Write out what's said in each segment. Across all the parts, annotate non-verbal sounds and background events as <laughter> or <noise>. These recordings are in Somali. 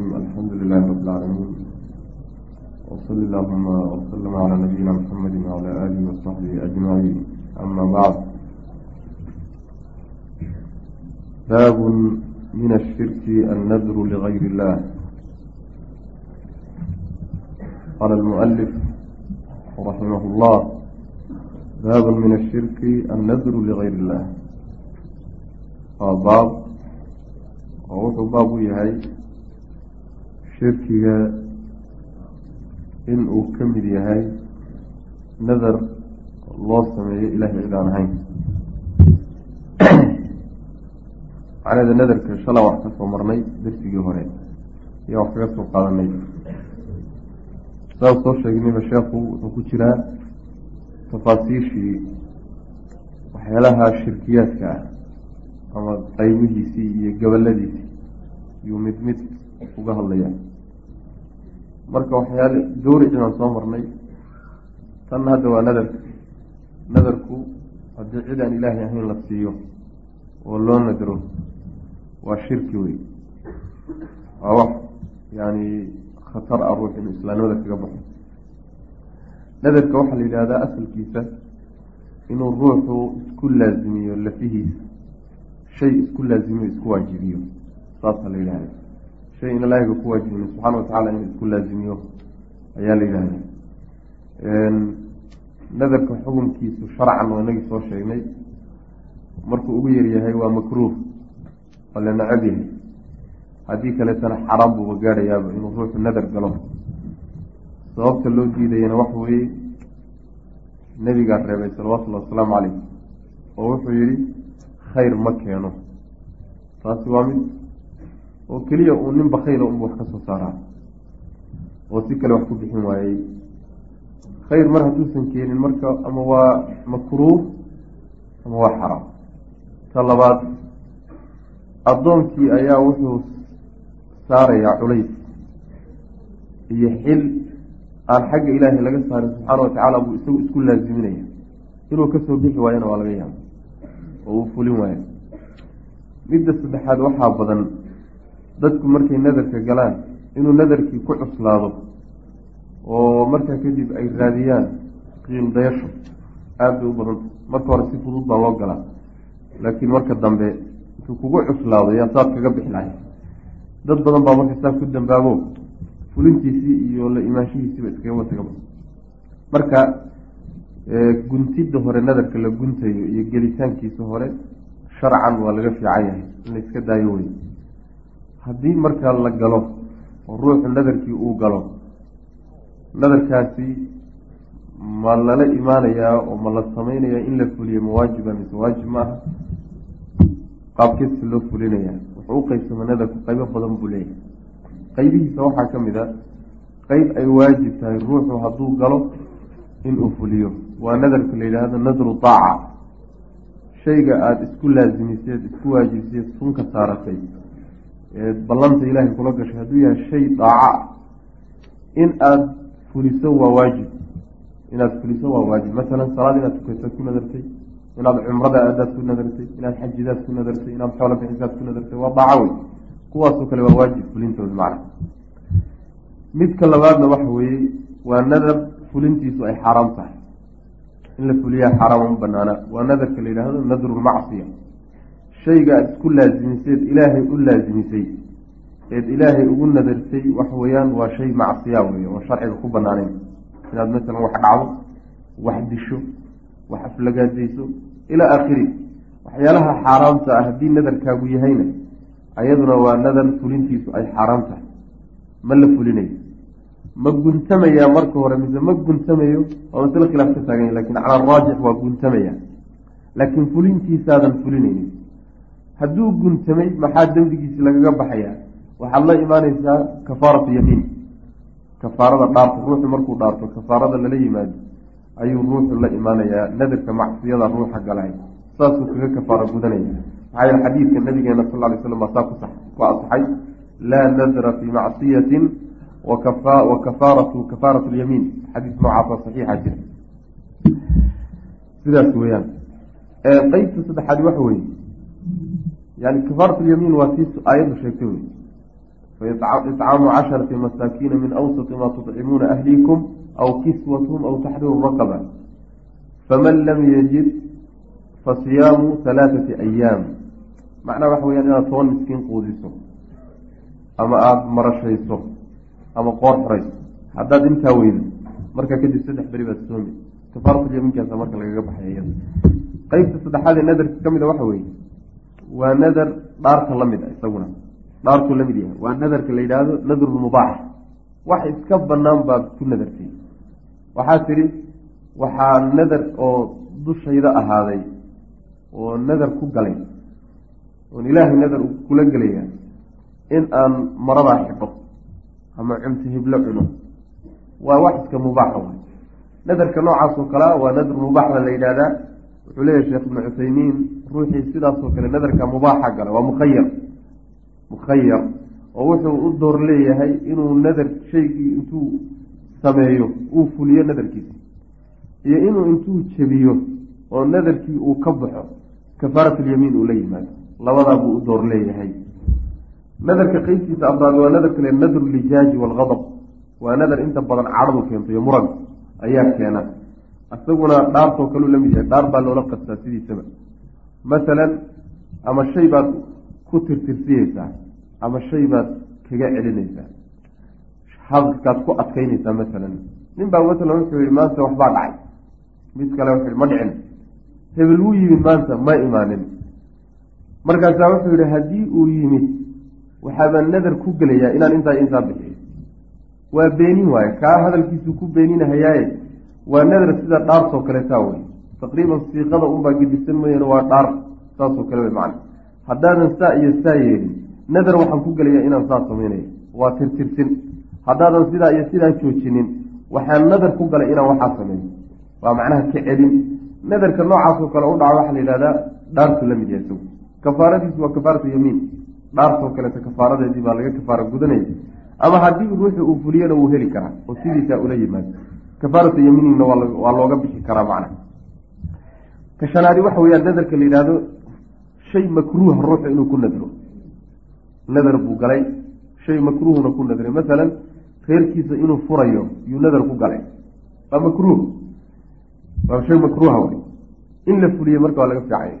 الرحيم الحمد لله رب العالمين. وصل اللهم وسلم على نبينا محمد وعلى آله وصحبه أجمعين. أما بعد باب من الشرك النذر لغير الله. قال المؤلف رحمه الله باب من الشرك النذر لغير الله. oo wuxuu baab u yahay shirkiga in uu ka mid yahay nadar loo sameeyo ilahay cid aan ahayn. <clears throat> Macnaheeda nadarka shala wax ka soo marnay darsigii hore ayaa wax kaga soo qaadanay. Saas soo sheegnayba sheekhu wuxuu ku jiraa tafaasiishii waxyaalaha shirkiyaadka ah ama qaybihiisii iyo gabaladiisii yuu mid mid uga hadlayaa marka waxyaale gawrici baan soo marnay. Tanna hadda waa nadarka nadarku haddii cid aan ilaahay ahayn la siiyo oo loo nadro waa shirki wey waa wax yaani khatar ah ruux inuu islaamnimada kaga baxo. Nadarka waxaa la yidhahdaa asalkiisa inuu ruuxu isku laazimiyo lafihiisa. Shay isku laazimiyo isku waajibiyo. Saasaa la yidhahda shay in ilaahiga ku waajibin subxaana watacaala inuu isku laazimiyo ayaa la yidhahda nadarka xukunkiisu sharcan waa inagii soo sheegnay markuu ugu yaryahay waa makruuh oo la necab yahay. Haddii kaleetana xaraam buuba gaadhayaaba inuu ruuxu nadar galo. Sababta loo diidayana waxa weeye nebigaa reebay salawatullahi wasalaamu caleyh oo wuxuu yihi khayr ma keeno. Taasi waa mid oo keliya uu nin bakayla unba wax ka soo saaraa oo si kale wax ku bixin waayey. Khayr mar hadduusan keenin marka ama waa makruuh ama waa xaraam. Ta labaad addoonkii ayaa wuxuu saarayaa culays iyo xil aan xagga ilaahay laga saarin subxaana watacaala buu isagu isku laaziminaya inuu ka soo bixi waayana waa laga yaaba oo uu fulin waayo midda saddexaad waxaa badan dadku markay nadarka galaan inuu nadarkii ku cuslaado oo markaa kadib ay raadiyaan qiil dayasho aada bay u badanta marka hore si fudud baa loo galaa laakiin marka dambe intuu kugu cuslaado yaa saad kaga bixi lahay dad badan baa marka saa ku dambaabo fulintiisii iyo la imaanshihiisiiba iskaga watagaba marka guntidda hore nadarka la guntayo iyo gelitaankiisa hore sharcan waa laga fiican yahay in la iska daayo wey haddii markaa la galo oo ruuxu nadarkii uu galo nadarkaasi ma lala imaanayaa oo ma la samaynayaa in la fuliyo mawaajiba mise waajib ma aha? Qaabkeedsi loo fulinayaa wuxuu u qeybsama nadarku qaybo badan buu leeyahay. Qaybihiisa waxaa ka mid a qeyb ay waajib tahay ruuxu hadduu galo inuu fuliyo. Waa nadarka la yidhaahdo nadru taaca. Shayga aada isku laazimiseed isku waajibseed sunka saaratay ballanta ilaahay kula gashay hadduu yahay shay daaca in aada fuliso waa waajib. Inaad fuliso waa waajib. Masalan salaad inaad tukataad ku nadartay inaad cumrada aadaad ku nadartay inaad xajidaad ku nadartay inaad xoolo bixisaad ku nadartay waa daaco wey. Kuwaasoo kale waa waajib fulintooda macna midka labaadna waxa weeye waa nadar fulintiisu ay xaaraam tahay. In la fuliyaa xaaraam uma banaana. Waa nadarka la yidhaahdo nadrulmacsiya shayga aada isku laazimiseed ilaahay u laazimisay eed ilaahay ugu nadartay waxa weeyaan waa shay macsiya wey oo sharciga ku banaaneyn inaad masalan wax dhacdo wax disho wax aflagaadayso ilaa aakhiri waxyaalaha xaaraamta ah haddii nadarkaagu yahayna ayaduna waa nadar fulintiisu ay xaaraam tahay. Ma la fulinayo. Ma guntamayaa marka hore mise ma guntamayo waa masle khilaaf ka taaganya laakiin cala araajix waa guntamaya laakiin fulintiisaadan fulinaynin hadduu guntamay maxaa dembigiisi lagaga baxayaa? Waxaad la imaaneysaa kafaaratu yamiin kafaarada dhaarto ruuxu markuu dhaarto kafaarada lala yimaado ayuu ruuxu la imaanayaa nadarka macsiyada ruuxa galay saasuu kaga kafaaro gudanaya. Maxaa yeele xadiidka nabigeena sal ly slam baa saa ku ku asaxay laa nadra fii macsiyatin wa kafaaratu kafaarat lyamiin xadiis noocaasa saxiixa jira. Sidaas weyaan qeybta saddexaad waxa weeye yani kafaarat lyamiin waa tii aayaddu sheegtay wey faicaamu casharati masaakiina min awsati maa tudcimuuna ahliikum aw kiswatuhum aw taxriiru raqaba faman lam yajid fasiyaamu halaaثati ayaam macnaha waxa weyaan inaad toban miskiin quudiso ama aada marashayso ama qoor xorayso haddaad intaa weydo marka kadib saddex beri baad soomi kafaaratulyamiinkaasa marka lagaga baxay qeybta saddexaad ee nadarka ka mid a waxa weeye waa nadar dhaarta la mid a isaguna. Dhaartuu la mid yahay. Waa nadarka la yidhaahdo nadrulmubaax wax iska banaan baad ku nadartay. Waxaa tidhi waxaa nadar oo dushayda ahaaday oo nadar ku galay oon ilaahay nadar kula gelaya in aan maradaa xidho ama cunto hiblo cuno. Waa wax iska mubaaxa way nadarka noocaas oo kalea waa nadr mubaax baa la yidhahdaa wuxuu leeyahy sheekh ibnu cuthaymiin ruuxii sidaasoo kale nadarka mubaaxa gala waa mukhayar mukhayar oo wuxuu u door leeyahay inuu nadar shaygii intuu sameeyo uu fuliyo nadarkiisa. Iyo inuu intuu jebiyo oo nadarkii uu ka baxo kafaaratulyamiin uu la yimaado. Labadaa buu u door leeyahay. Nadarka qeybtiisa afraad waa nadarka le nadru lijaaji waalgadab waa nadar inta badan cadhadu keento iyo muran ayaa keena. Isaguna dhaartoo kaleu la mid yahay dhaar baa loola qastaa sidiisaba masalan ama shay baad ku tirtirsiyeysaa ama shay baad kaga celinaysaa hadalkaad ku adkaynaysaa masalan. Nin baa masalan wuxuu yihi maanta waxbaa dhacay. Mid kale wuxuu yihi ma dhicin. Hebel wuu yimid maanta ma imaanin. Markaasaa wuxuu yihi haddii uu yimid waxaabaa nadar ku gelayaa inaan intaa intaa bixiyo waa beenin waaye kaa hadalkiisuu ku beeninahayaaye waa nadar sida dhaartoo kaleetaa wey taqriiban siiqada unbaa gedisan mooyeen waa dhaar saasoo kale wey macana haddaadan saa iyo saa yeelin nadar waxaan ku gelayaa inaan saa samaynayo. Waa tirtirsin. Haddaadan sidaa iyo sidaa joojinin waxaan nadar ku galay inaan waxaa sameeyo waa macnaha ka celin nadarka noocaasoo kale u dhaca waxaa la yidhahdaa dhaartu la mid yahay kafaaradiisu waa kafaaratu yamiin. Dhaartoo kaleeto kafaaradeedii baa laga kafaara gudanaya. Ama haddii ruuxu uu fuliyana wuu heli karaa oo sidiisaa ula yimaado kafaaratu yamiinina waa looga bixi karaa macna ka shanaadi waxa weeyaan nadarka la yidhaahdo shay makruuha ruuxu inuu ku nadro. Nadar buu galay shay makruuhuna ku nadray masalan reerkiisa inuu furayo yuu nadar ku galay. Waa makruuh. Waa shay makruuha wey in la fuliye marka waa laga fiicanya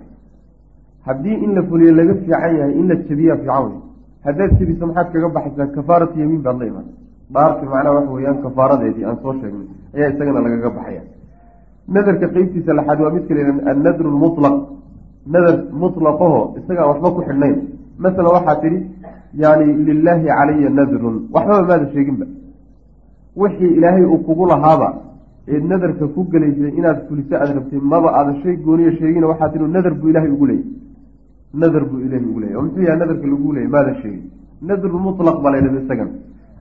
haddii in la fuliye laga fiican yahay in la jebiyaa fiican wey haddaad jebiso maxaad kaga baxaysaa kafaaratu yamiin baad la imaan. Dhaarti macnaha waxa weeyaan kafaaradeedii aan soo sheegnay ayaa isagana lagaga baxaya nadarka qeybtiisa laxaad waa mid kale annadru lmutlaq nadar mutlaqaho isagaan waxba ku xidhnayn. Masalan waxaa tidhi yani lilaahi calaya nadrun. Waxbaba maada sheeginba. Wixii ilaahay uu kugu lahaaba eed nadarka ku gelaysay inaad fuliso aada rabtay maba aada shay gooniyo sheegin waxaa tii nadar buu ilahay ugu leeyay. Nadar buu ilahay ugu leeyay. Oo muxuu yahay nadarka lagu leeyay? Maada sheegin. Nadru mutlaq baa laydhahda isagan.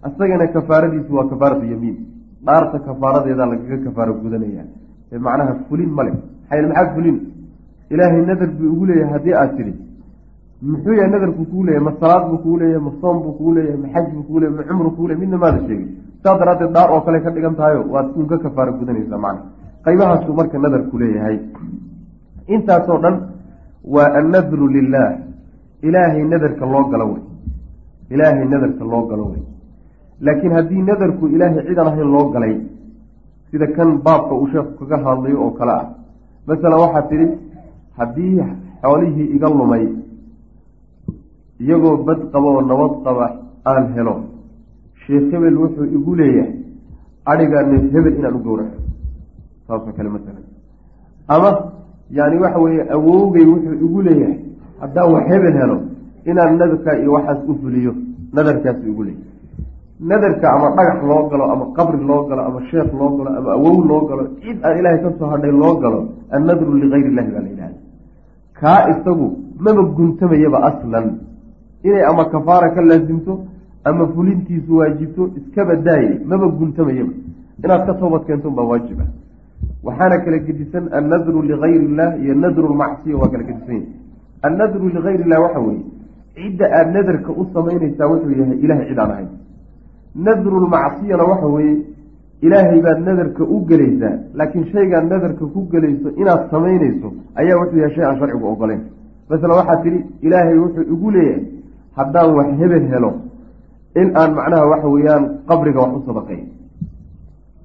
Isagana kafaaradiisu waa kafaaratu yamiin. Dhaarta kafaaradeedaa lagaga kafaaro gudanaya ee macnaha fulin male maxay maxaa fulin? Ilaahay nadar buu ugu leeyahay haddii aad tidhi. Muxuu yahay nadarku kuu leeyahay? Ma salaad buu kuu leeyahay? Ma soom buu kuu leeyahay? Ma xaj buu kuu leeyahay? Ma cumru kuu leeyahay? Midna maada sheegin saas daraaddeed dhaar oo kale ka dhigan tahayo waad uun ka kafaaro gudanaysaa macna qaybahaasuu marka nadarku leeyahay. Intaasoo dhan waa annadru lilaah ilaahay nadarka loo galo wey ilaahay nadarka loo galo wey laakiin haddii nadarku ilaahay cidan ahayn loo galay sida kan baabka uu sheekhu kaga hadlayo oo kale ah. Masalan waxaa tidhi haddii xoolihii iga lumay iyagoo bad qaba oo nabad qaba aan helo sheekh hebel wuxuu igu leeyahay adhigaana hebel inaan u gowraco. Saasoo kale masalan ama yani waxa weeye awowgay wuxuu igu leeyahay haddaan wax hebel helo inaan nadarkaa iyo waxaas u fuliyo nadarkaasu igu leeyahay nadarka ama dhagax loo galo ama qabri loo galo ama sheekh loo galo ama awow loo galo cid aan ilaahay ka soo hadhay loo galo annadru ligayr illahi baa la yidhahda kaa isagu maba guntamayaba aslan. Inay ama kafaara ka laasimto ama fulintiisu waajibto iskaba daaye maba guntamayaba inaad ka toobad keento baa waajib ah. Waxaana kala gedisan annadru ligayr illah iyo nadru lmacsiya waa kala gedisan yahi annadru ligayr illah waxa weeye cidda aada nadarka u samaynaysaa wuxuu yahay ilahay cid aan ahayn nadrulmacsiyana waxa weeye ilaahay baad nadarka u gelaysaa laakiin shaygaad nadarka ku gelayso inaad samaynayso ayaa wuxuu yahay shay aan sharcigu ogoleyn masalan waxaad tidhi ilaahay wuxuu igu leeyahay haddaan wax hebel helo in aan macnaha waxa weeyaan qabriga wax u sadaqeyn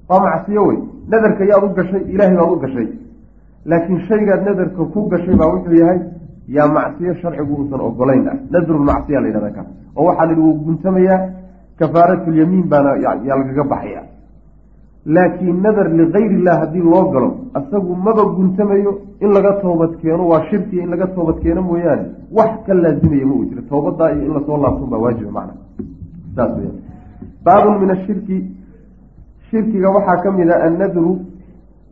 waa macsiyo wey nadarka yaad u gashay ilaahay baad u gashay. Laakiin shaygaad nadarka ku gashay baa wuxuu yahay yaa macsiyo sharcigu uusan ogolayn ah. Nadrulmacsiya la yidhahda kaas oo waxaa lagu guntamayaa kafaaratulyamiin baana yaa lagaga baxaya. Laakiin nadar ligayr illah haddii loo galo isagu maba guntamayo in laga toobad keeno waa shirkiya in laga toobad keeno mooyaane. Wax ka laazimaya ma uu jiro toobadaa iyo in la soo laabtun baa waajiba macna. Saas weya baabun min ashirki shirkiga waxaa ka mid a annadru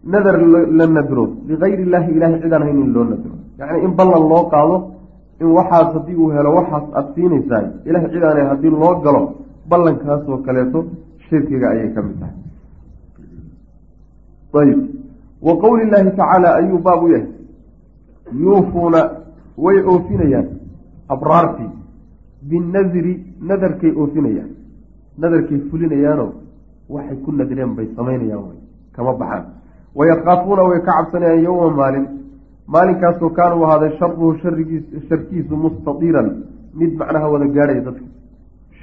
nadar la nadro. Ligayr illaahi ilahay cidaan hayn in loo nadro. Yacni in ballan loo qaado in waxaas haddii uu helo waxaas aada siinaysaa ilahay cidaana haddii loo galo ballankaasoo kaleeto shirkiga ayay ka mid tahay. Ayb wa qowli llaahi tacaala ayuu baab u yahay. Yuufuuna way oofinayaan abraartii. Binadri nadarkay oofinayaan. Nadarkay fulinayaanoo waxay ku nadreen bay samaynayaan wy kama baxaan. Wayakaafuuna way ka cabsanayaan yowma maalin. Maalinkaasoo kaana u ahaaday sharuhu sharkiisu mustadiiran. Mid macnaha wada gaadhaya dadka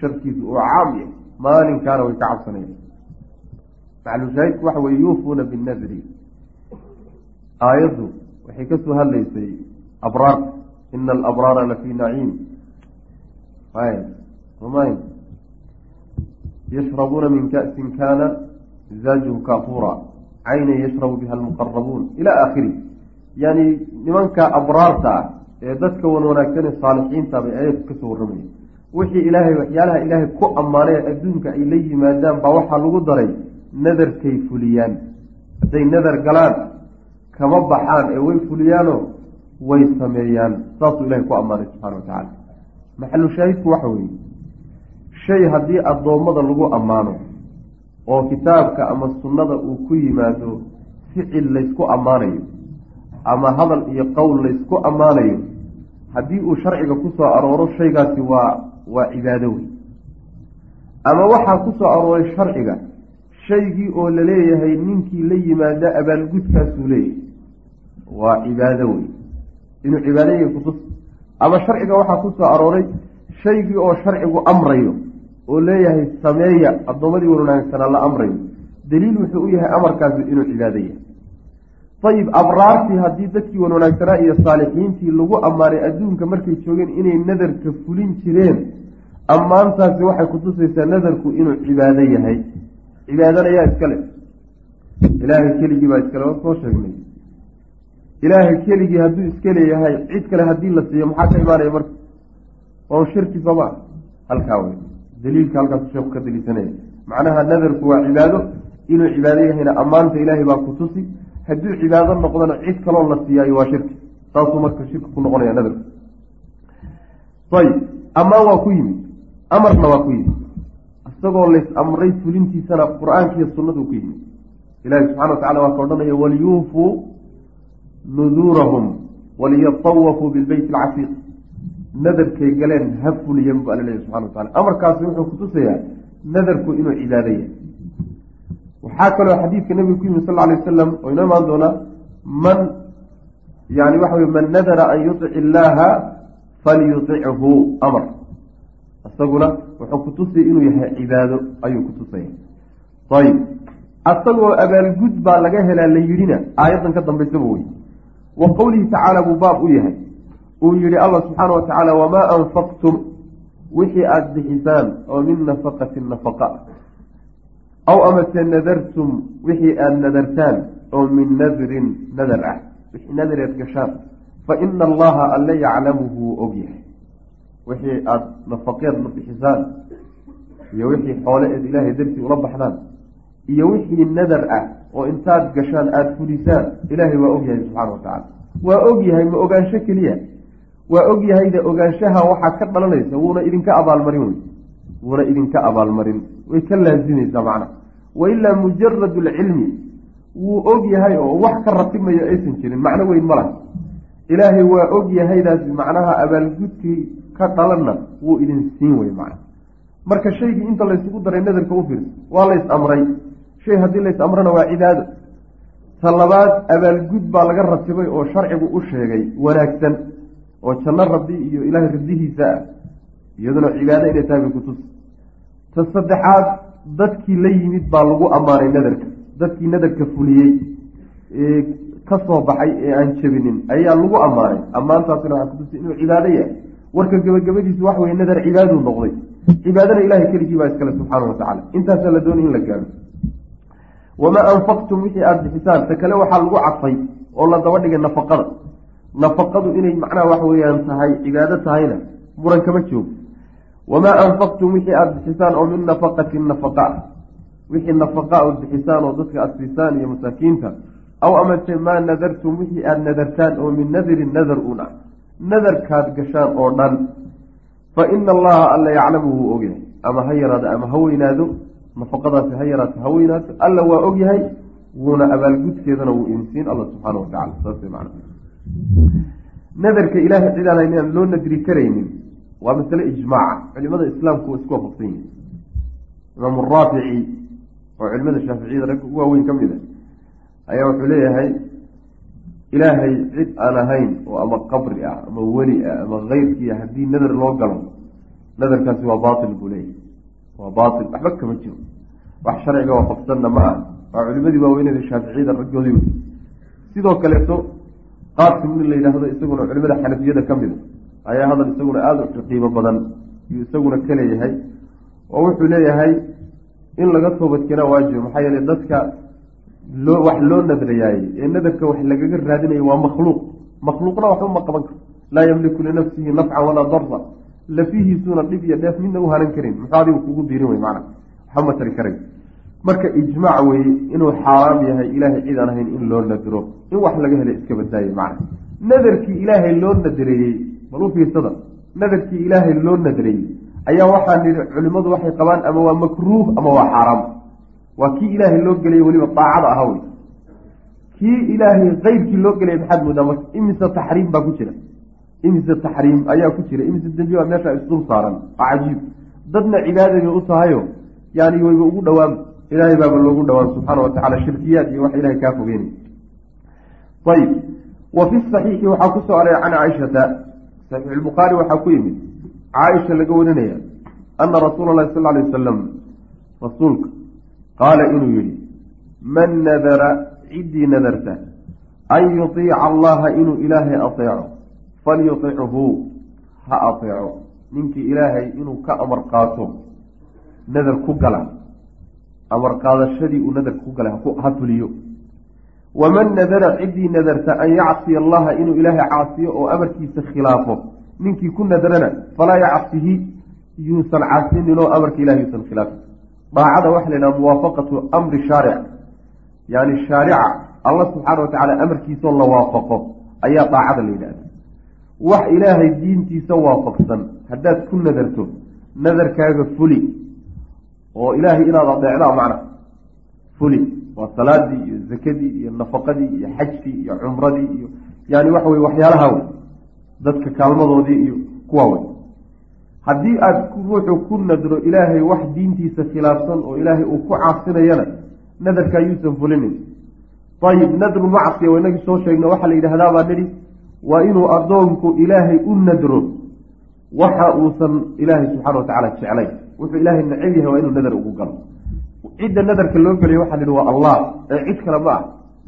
sharkiisu oo caam yahay maalinkaana way ka cabsanayaan. Maclushaahidku waxa weye yuufuuna binadri aayaddu waxay ka soo hadlaysay abraarta ina alabraara lafii naciim. Y yashrabuuna min ka'sin kana zaajuhu kaafuura caynan yashrabu biha almuqarabuun ila aakhiri. Yani nimanka abraarta ah ee dadka wan wanaagsanee saalixiinta bay ayadku ka soo warramaya wixii ilaahay waxyaalaha ilaahay ku ammaanay adduunka ay la yimaadaan baa waxaa lagu daray nadarkay fuliyaan. Hadday nadar galaan kama baxaan ee way fuliyaanoo way sameeyaan. Saasuu ilahay ku ammaanay subxana wa tacaala. Maxalu shaahidku waxa weeye shay haddii addoommada lagu ammaano oo kitaabka ama sunnada uu ku yimaado ficil laysku ammaanayo ama hadal iyo qowl laysku ammaanayo haddii uu sharciga ku soo arooro shaygaasi waa waa cibaado wey ama waxaa ku soo arooray sharciga shaygii oo la leeyahay ninkii la yimaada abaalgudkaasuu leeyahay. Waa cibaado wey inuu cibaadaya kutus ama sharciga waxaa ku soo arooray shaygii oo sharcigu amrayo oo leeyahay sameeya addoommadii wanaagsanaa la amrayo. Daliil wuxuu u yahay amarkaasi inuu cibaado yahay ayib abraartii haddii dadkii wan wanaagsanaa iyo saalixiintii lagu ammaanay adduunka markay joogeen inay nadarka fulin jireen ammaantaasi waxay kutusaysaa nadarku inuu cibaado yahay. Cibaadana yaa iskale ilaahay keligii baa iskale waa soo sheegnay. Ilaahay keligii hadduu iska leeyahay cid kale haddii la siiyo maxaa ka imaanaya marka? Waa shirki sooma halkaa wey daliilka halkaasu sheeku ka daliisanaya macnaha nadarku waa cibaado. Inuu cibaado yahayna ammaanta ilaahay baa ku tusi hadduu cibaado noqdona cid kaloo la siiyaayo waa shirki. Saasuu marka shirki ku noqonaya nadarku ayib ammaan waa ku yimid. Amarna waa ku yimid. Isagoo lays amray fulintiisana qur'aankiiyo sunnadu ku yimid. Ilahi subxana wa tacala waa ka odhanaya waliyuufuu nuduurahum waliyatawafuu bilbeyt alcatiiq nadarkay galeen ha fuliyan bu alla leeyahy subxana wa tacala amarkaasi wuxuu kutusayaa nadarku inuu cibaado yahay waxaa kaloo xadiidka nabiga ku yimid sal alay wasalam oo inoo imaan doonaa man yani waxa wey man nadara an yutic illaaha falyutichu amar isaguna wuxuu kutusaya inuu yahay cibaado ayuu kutusaya ayib asagoo abaalgud baa laga helaa la yidhina aayaddan ka dambaysaba wey wa qowlihi tacaala buu baab u yahay. Uu yihi allah subxaana wa tacaala wamaa anfaqtum? Wixii aada bixisaan oo min nafaqatin nafaqa aw amase nadartum wixii aada nadartaan oo min nadrin nadar ah. Wixii nadareed gashaan fa ina allaha alle yaclamuhu og yahay. Wixii aada nafaqeed la bixisaan iyo wixii xoole eed ilaahay dartii ula baxdaan iyo wixii nadar ah oo intaad gashaan aada fulisaan ilaahay waa og yahay subxana wa tacala waa og yahay ma ogaansho keliya. Waa og yahayda ogaanshaha waxaa ka dhalanaysa wuuna idinka abaalmarin wey wuuna idinka abaalmarin. Way ka laazimaysaa macna wailaa mujarad lcilmi wuu og yahay oo wax ka ratimayo aysan jirin. Macno weyn ma laha. Ilaahay waa og yahaydaas macnaha abaalgudkii ka dhalanna wuu idin siin wey macna. Marka shaygii inta laysugu daray nadarka u fiirsa waa lays amray shay haddii lays amrana waa cibaado. Ta labaad abaalgud baa laga ratibay oo sharcigu u sheegay wanaagsan oo janno rabbi iyo ilaahay rabdihiisa ah iyaduna cibaado inay tahay bay kutus ta saddexaad dadkii la yimid baa lagu ammaanay nadarka. Dadkii nadarka fuliyey ee ka soo baxay ee aan jebinin ayaa lagu ammaanay ammaantaasina waxaa kutusi inuu cibaado yahay. Warka gabagabadiisu waxa weye nadar cibaaduu noqday. Cibaadana ilahay keligii baa iskale subxaana wa tacala intaasaa la doonay in la gaadho wamaa anfaqtum wixii aada bixisaan ta kale waxaa lagu cadfay oo la daba dhigay nafaqada. Nafaqadu inay macnaha waxa weeyaan tahay cibaado tahayna muran kama joogo wamaa anfaqtum wixii aada bixisaan oo min nafaqatin nafaqa wixii nafaqa ood bixisaan oo dadka aada siisaan iyo masaakiinta aw amase maa nadartum wixii aada nadartaan oo min nadirin nadar un ah nadarkaad gashaan oo dhan fa ina allaha alla yaclamu wuu ogyahay ama ha yaraado ama ha weynaado nafaqadaasi ha yaraato ha weynaato alla waa ogyahay wuuna abaalgudkeedana wuu imsiin alla subxaana wa tacala saas man nadarka ilaahay cidaan haynaan loo nadri karaynin waa masale ijmaaca culimada islaamku isku waafaqsan yihiin imaamu raafici oo culimada shaaficiyada ragga ugu waaweyn ka mid a ayaa wuxuu leeyahay ilaahay cid aan ahayn oo ama qabri ah ama weli ah ama keyrkii haddii nadar loo galo nadarkaasi waa baatil buu leeyahay. Waa baatil. Waxba kama jiro. Wax sharciga waafaqsanna ma ah waa culimadii waaweyneda shaaficiyada raggoodii sidoo kaleeto qaasim nin la yidhaahdo isaguna culimada xanafiyada ka mida ayaa hadal isaguna aada u qiimo badan yuu isaguna ka leeyahay oo wuxuu leeyahay in laga toobadkeenaa waajibo maxaa yeele dadka loo wax loo nadrayaayey ee nadarka wax lagaga raadinayo waa makhluuq. Makhluuqna waxba ma qaban karo. Laa yamliku linafsihi nafcan walaa darra. Lafihiisuuna dhib iyo dheef midna u hanan karin. Muxuu adigu kugu diirin wey macana waxba ma tari karay marka ijmaac weeye inuu xaaraam yahay ilaahay cid aan ahayn in loo nadiro in wax laga helo iska badaaye macna. Nadarkii ilaahay loo nadireeyey bal u fiirsada nadarkii ilaahay loo nadireeyey ayaa waxaa nidhi culimmadu waxay qabaan ama waa makruuh ama waa xaaraam. Waa kii ilaahay loo gelaya weliba daacada aha wey kii ilaahay keyrkii loo gelaya maxaad moodaa marka imise taxriim baa ku jira. Imise taxriim ayaa ku jira. Imise dembi baa meesha isdul saaran. Waa cajiib. Dadna cibaada u tahayo yani wayba ugu dhowaan ilaahay baaba loogu dhowaan subxaana wa tacala shirkiyaad iyo wax ilahay kaa fogeynay. Ayib wa fi saxiixi waxaa ku soo aray can caaishata saxiix lbukhaari waxaa ku yimid caaisha laga warinaya ana rasuula lahi sal alay wasalam rasuulka qaala inuu yihi man nadara ciddii nadarta an yuطiica allaha inuu ilaahay ateeco falyutichu ha ateeco ninkii ilaahay inuu ka amar qaato nadar ku gala amar qaadashadii uu nadarka ku galay ha fuliyo waman nadara ciddii nadarta an yacsiya allaha inuu ilaahay caasiyo oo amarkiisa khilaafo ninkii ku nadarana falaa yacsihi yuusan caasinin oo amarka ilahay yuusan khilaafin daacada waxa la yidhaha muwaafaqatu amri shaaric yani shaarica allah subxaana watacaala amarkiisao la waafaqo ayaa daacada la yidhahda wax ilaahay diintiisa waafaqsan haddaad ku nadarto nadarkaaga fuli oo ilaahay inaad adeecdaa macna fuli waa salaadii iyo zakadii iyo nafaqadii iyo xajkii iyo cumradii iyo yani waxa weye waxyaalaha wey dadka kaalmadoodii iyo kuwa wey haddii aada ruuxu ku nadro ilaahay wax diintiisa khilaafsan oo ilaahay uu ku caasinayana nadarkaa yuusan fulinin. Ayib nadru macsiya waa inagii soo sheegna waxaa la yidhahdaa baa nidhi waa inuu addoonku ilaahay u nadro waxa uusan ilaahay subxana wa tacaala jeclayn. Wuxuu ilaahay neceb yahay waa inuu nadar ugu galo cidda nadarka loo gelaya waxaa nidhi waa allah. Ee cid kale ma ah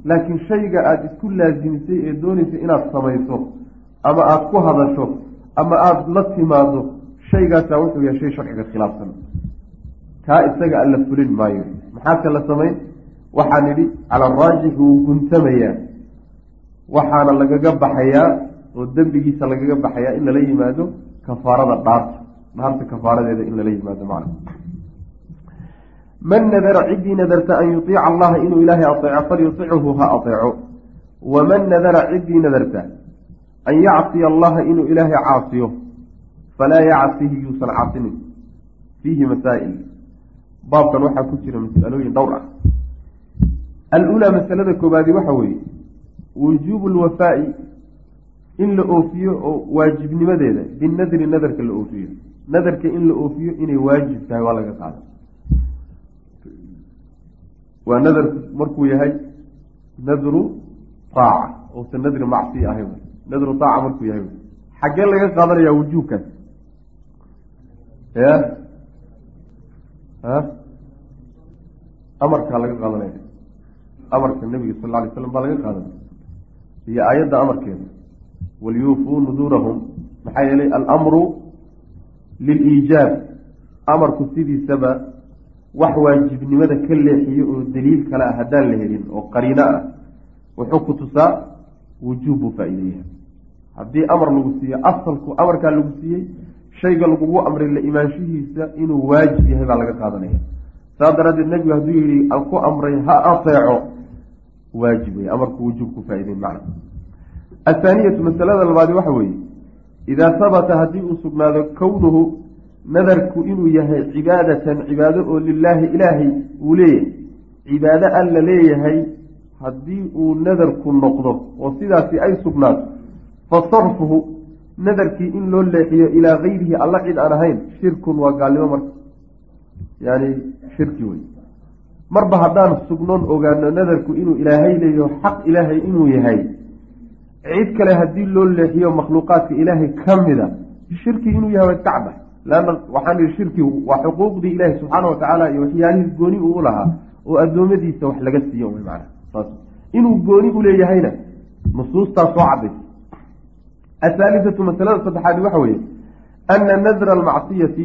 laakiin shayga aada isku laasimisay ee doonaysa inaad samayso ama aada ku hadasho ama aada la timaado shaygaasaa wuxuu yahay shay sharciga khilaafsan. Kaa isaga alla fulin maayo. Maxaase la samayn waxaa nidhi cala araajix wuu guntamayaa. Waxaana lagaga baxayaa oo dembigiisa lagaga baxayaa in lala yimaado kafaarada dhaarta. Dhaarta kafaaradeeda in lala yimaado macna man nadara ciddii nadarta an yuiica allaha inuu ilaahay ateeco falyutichu ha ateeco waman nadara ciddii nadarta an yacsiya allaha inuu ilaahay caasiyo falaa yacsihi yuusan caasinin. Fiihi masaa'il. Baabkan waxaa ku jira masalooyin dhowr ah. Alulaa masalada koobaadi waxa weeye wujuubu lwafaa'i in la oofiyo oo waajibnimadeeda binadri nadarka la oofiyo. Nadarka in la oofiyo inay waajib tahay waa laga qaaday waa nadarku markuu yahay nadru taaca. Uusan nadri macsiya ahayn. Nadru taaca markuu yahay. Xaggee laga qaadanaya wujuubkaas ya amarkaa laga qaadanaya. Amarka nebiga sal alay slam baa laga qaadanaya. Iyo aayadda amarkeeda. Waliyuufuu nuduurahum. Maxaa yeelay alamru liliijaab amarku sidiisaba wax waajibnimada ka leexiyo oo daliil kale ah haddaan la helin oo qariino ah wuxuu ku tusaa wujuub buu faa-iideeya haddii amar lagu siiyo asalku amarkaa lagu siiyey shayga lagugu amray la imaanshihiisa inuu waajib yahay baa laga qaadanaya. Saas daraaddeed nebigu hadduu yihi ku amray ha ateeco waajib wey amarku wujuub ku faa-ideyn macna. Athaaniyatu masalada labaadi waxa weeye idaa habata haddii uu sugnaado kownuhu nadarku inuu yahay cibaadatan cibaado oo lilaahi ilaahay uu leeyahay. Cibaado alla leeyahay haddii uu nadarku noqdo oo sidaasi ay sugnaato fa sarfuhu nadarkii in loo leexiyo ilaa gayrihi alla cid aan ahayn shirkun waa gaalnimo marka. Yani shirki wey marba haddaan sugnoon ogaano nadarku inuu ilaahay leeyaho xaq ilaahay inuu yahay cid kale haddii loo leexiyo makhluuqaadka ilaahay ka mida shirki inuu yahay waa iska cadda leanna waxaan ihi shirkigu waa xuquuqdii ilaahi subxaana wa tacaala iyo waxyaalihii gooni uu lahaa oo addoommadiisa wax laga siiyo wy macana saas inuu gooni u leeyahayna nusuustaa soo cadday athaalithatu masalada saddexaadi waxa weeye ana nadra almacsiyati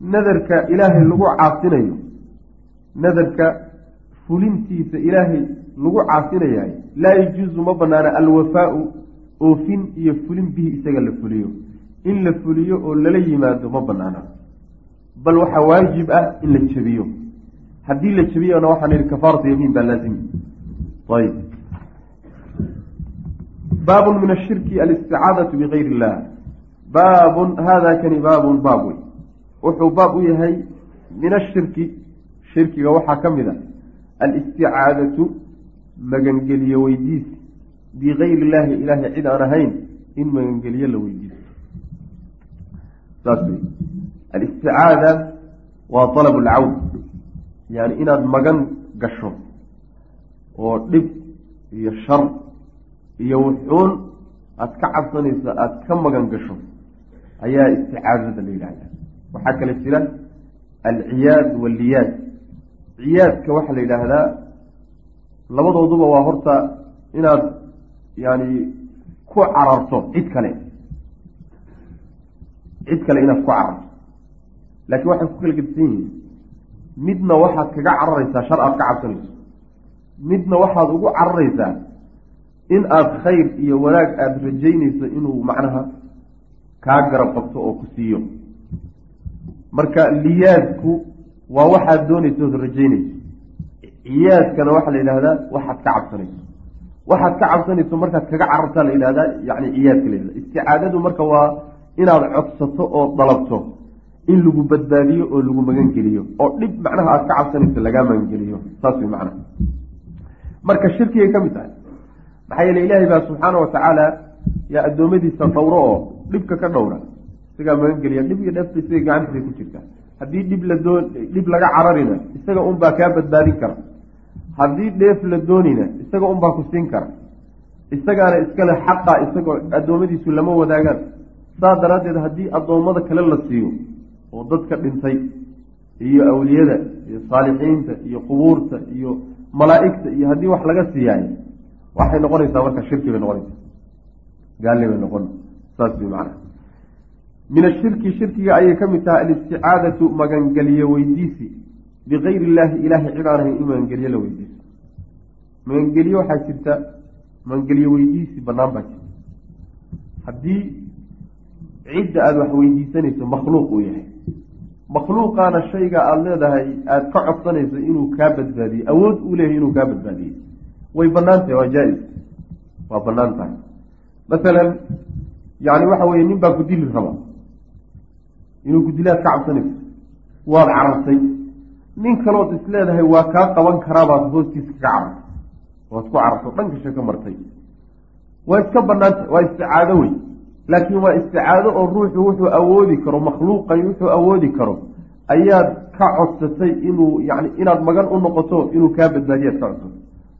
nadarka ilaahay lagu caasinayo nadarka fulintiisa ilaahay lagu caasinayahay laa yajuusu ma banaana alwafaau oofin iyo fulin bihi isaga la fuliyo in la fuliyo oo lala yimaado ma banaana. Bal waxaa waajib ah in la jebiyo. Haddii la jebiyona waxaan ihi kafaaratu yamiin baa laazimi ayb baabun min ashirki alisticaadatu bigayr illah baabun hada kani baabun baab wey wuxuu baab u yahay min ashirki shirkiga waxaa ka mid a alisticaadatu magangeliyo weydiis. Bigayri illaahi ilaahay cid aan ahayn in magangeliyo la weydiiso saas wey alisticaada waa alab lcawd yani inaad magan gasho oo dhib iyo shar iyo wuxuun aada ka cabsanayso aada ka magan gasho ayaa isticaadada la yidhahda waxaa kale jira alciyaad walliyaad. Ciyaadka waxaa la yidhaahdaa labadooduba waa horta inaad yani ku cararto cid kale cid kale inaad ku cararto. Laakiin waxay ku kala gedisan yihiin midna waxaad kaga cararaysaa shar aad ka cabsanayso. Midna waxaad ugu cararaysaa in aada khayr iyo wanaag aada rajaynayso inuu macnaha kaa garab qabto oo ku siiyo. Marka liyaadku waa waxaad doonayso ood rajaynayso. Ciyaadkana waxaa la yidhahdaa waxaad ka cabsanayso. Waxaad ka cabsanayso markaad kaga carartaa la yidhahdaa yani ciyaadka la yidhahda isticaadadu marka waa inaad codsato oo dalabto in lagu badbaadiyo oo lagu magangeliyo oo dhib macnaha aada ka cabsanayso lagaa magangeliyo saas way macnaha. Marka shirkigay ka mid tahay. Maxaa yeele ilaahay baa subxaana wa tacaala yaa addoommadiisa dhowro oo dhibka ka dhowra. Isagaa magangeliya dhib iyo dheefta isaga gacantiisa ku jirta. Haddii dhib la doon dhib laga cararina isaga unbaa kaa badbaadin kara. Haddii dheef la doonina isaga unbaa ku siin kara. Isagaana iskale xaqa isagoo addoommadiisu lama wadaagaan saas daraaddeed haddii addoommada kale la siiyo oo dadka dhintay iyo awliyada iyo saalixiinta iyo qubuurta iyo malaa'igta iyo haddii wax laga siiyaayo waxay noqonaysaa marka shirki bay noqonaysaa. Gaalli bay noqon saas way macnaha min ashirki shirkiga ayay ka mid tahay alisticaadatu magangeliye weydiisi. Bikayri illaahi ilaahay cid aan in magangeliye la weydiiso magangeliye waxaa jirta magangeliye weydiisi banaan baa jirta. Haddii cidda aada wax weydiisanayso makhluuq uu yahay. Makhluuqaana shayga aada leedahay aada ka codsanayso inuu kaa badbaadiyo. Awood uu leeyahay inuu kaa badbaadiyo. Way bannaan tahay waa jaa-is waa bannaan tahay. Masalan yani waxa weye nin baa ku dili raba. Inuu gudilaad ka cabsanayso waad carartay. Nin kalood is leedahay waa kaa qaban karaabaad hoostiisa kaga carartay. Waad ku cararto dhankasha ka martay. Waa iska banaanta waa isticaado wey laakiin waa isticaado oo ruuxu wuxuu awoodi karo makhluuqani wuxuu awoodi karo. Ayaad ka codsatay inuu yani inaad magan u noqoto inuu kaa badbaadiyaad ka codsato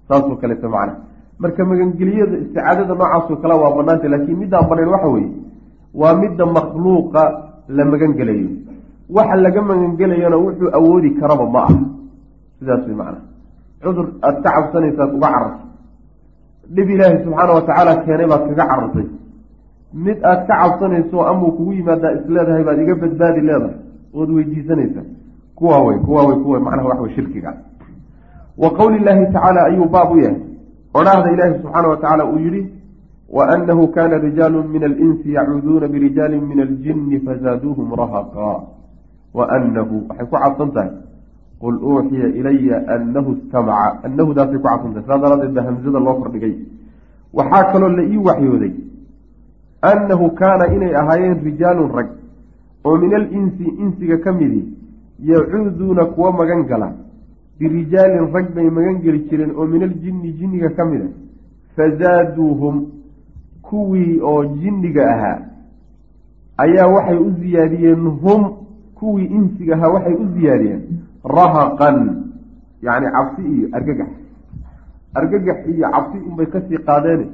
saasoo kaleeto macna. Marka magangeliyada isticaadada noocaasoo kale waa banaanta laakiin middaan banayn waxa weeye waa midda makhluuqa la magan gelayo waxa laga magangelayana wuxuu awoodi karaba ma aha. Sidaas way macana cudur aada ka cabsanaysaad uga carartay. Dhib ilaahi subxaana wa tacaala keenay baad kaga carartay mid aad ka cabsanayso amuu kugu yimaadaa isleedahay baad iga badbaadi leedahay ood weydiisanaysa. Kuwaa wey kuwaa wey kuwa macnaha wax wey shirkiga. Wa qowli llaahi tacaala ayuu baab u yahay. Odhaahda ilaahi subxaana wa tacaala uu yihi wa anahu kana rijaalu min alinsi yacuuduuna birijaalin min aljini fazaaduuhum rahaqa. Wa anahu waxay ku cadsan tahay qul uuxiya ilaya anahu istamaca. Anahudaasay ku cadsan tahay saa daraadeed baa hamzada loo kordhigay. Waxaa kaloo la ii waxyooday annahu kaana inay ahaayeen rijaalun rag oo min alinsi insiga ka midi yacuuduuna kuwa magan gala birijaalin rag bay magan geli jireen oo min aljinni jinniga ka mida fazaaduuhum kuwii oo jinniga ahaa ayaa waxay u ziyaadiyeen hum kuwii insiga ahaa waxay u ziyaadiyeen rahaqan yacni cabsi iyo argagax argagax iyo cabsi unbay ka sii qaadeen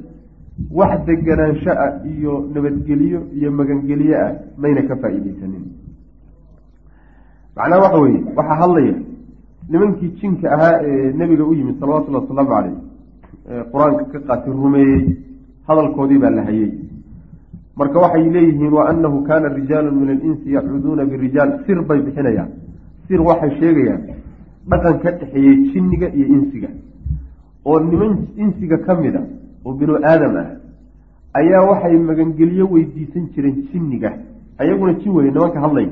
wax deganaansho ah iyo nabadgelyo iyo magangelyo ah mayna ka faa-iideysanin macnaha waxa weeye waxaa hadlaya nimankii jinka ahaa ee nebiga u yimid salawatullhi wasalaamu caleyh qur'aanka ka qaatay rumeeyey hadalkoodii baa la hayey marka waxay leeyihiin wa anahu kaana rijaalu min alinsi yacuuduuna birijaal. Sir bay bixinayaan. Sir waxay sheegayaan dhaqan ka dhexeeyey jinniga iyo insiga. Oo niman insiga ka mid a oo binu aadam ah ayaa waxay magangelyo weydiisan jireen jinniga ayaguna jin weye nimanka hadlay.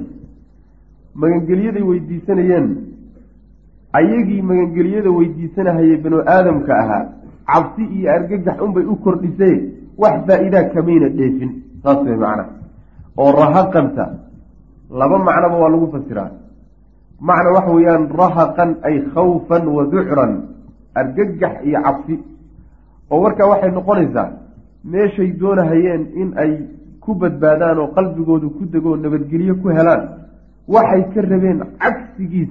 Magangelyaday weydiisanayeen ayagii magangelyada weydiisanahayay binu aadamka ahaa cabsi iyo argagax unbay u kordhisee wax faa-idaa kamayna dheefin saas way macna. Oo rahaqanta laba macnoba waa lagu fasiraa macna waxa weeyaan rahaqan ay khawfan wa ducran argagax iyo cabsi oo markaa waxay noqonaysaa meeshay doonahayeen in ay ku badbaadaan oo qalbigoodu ku dego oo nabadgelyo ku helaan waxay ka rabeen cagsigiis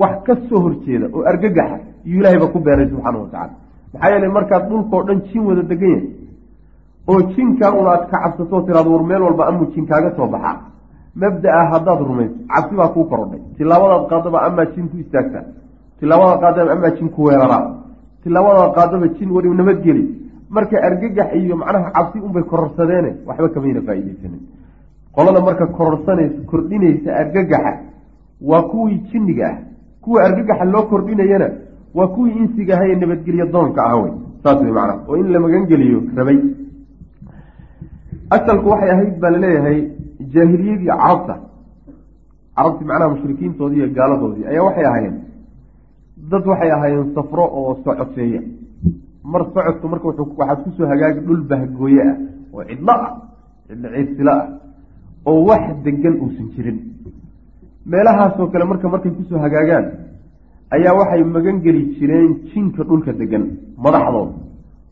wax ka soo horjeeda oo argagaxa iyo ilahayba ku beenay subxaana wa tacala maxaa yeelay markaad dhulkao dhan jin wada degan yahay oo jinkaa un aad ka cabsatoo tiraado war meel walba amuu jinkaaga soo baxaa mabda-a haddaad rumayso cabsi baa kuu korodhay. Tilaabadaad qaadaba amaa jin ku istaagtaa. Tilaabadaad qaadaba amaa jin ku weeraraa tilaabadaad qaadaba jin wari nabadgeli marka argagax iyo macnaha cabsi unbay kororsadeene waxba kamayna faa-ideysanin qolada marka kororsanaysa kordhinaysa argagaxa waa kuwii jinniga ah. Kuwa argagaxa loo kordhinayana waa kuwii insiga aha ee nabadgelyo doonka ah wey. Saas wey macnaha. Oo in la magangeliyo rabay. Asalku waxay ahayd baa la leeyahay jaahiliyadii carabta. Carabtii macnaha mushrikiintoodii iyo gaaladoodii ayaa waxay ahaayeen dad waxay ahaayeen safro oo socoteeya mar socodku marka waxaad ku soo hagaagi dhul bahgooye ah oo cidlo ah cidlo ciirsilo ah oo wax degan uusan jirin. Meelahaasoo kale marka markay ku soo hagaagaan ayaa waxay magan geli jireen jinka dhulka degan madaxdooda.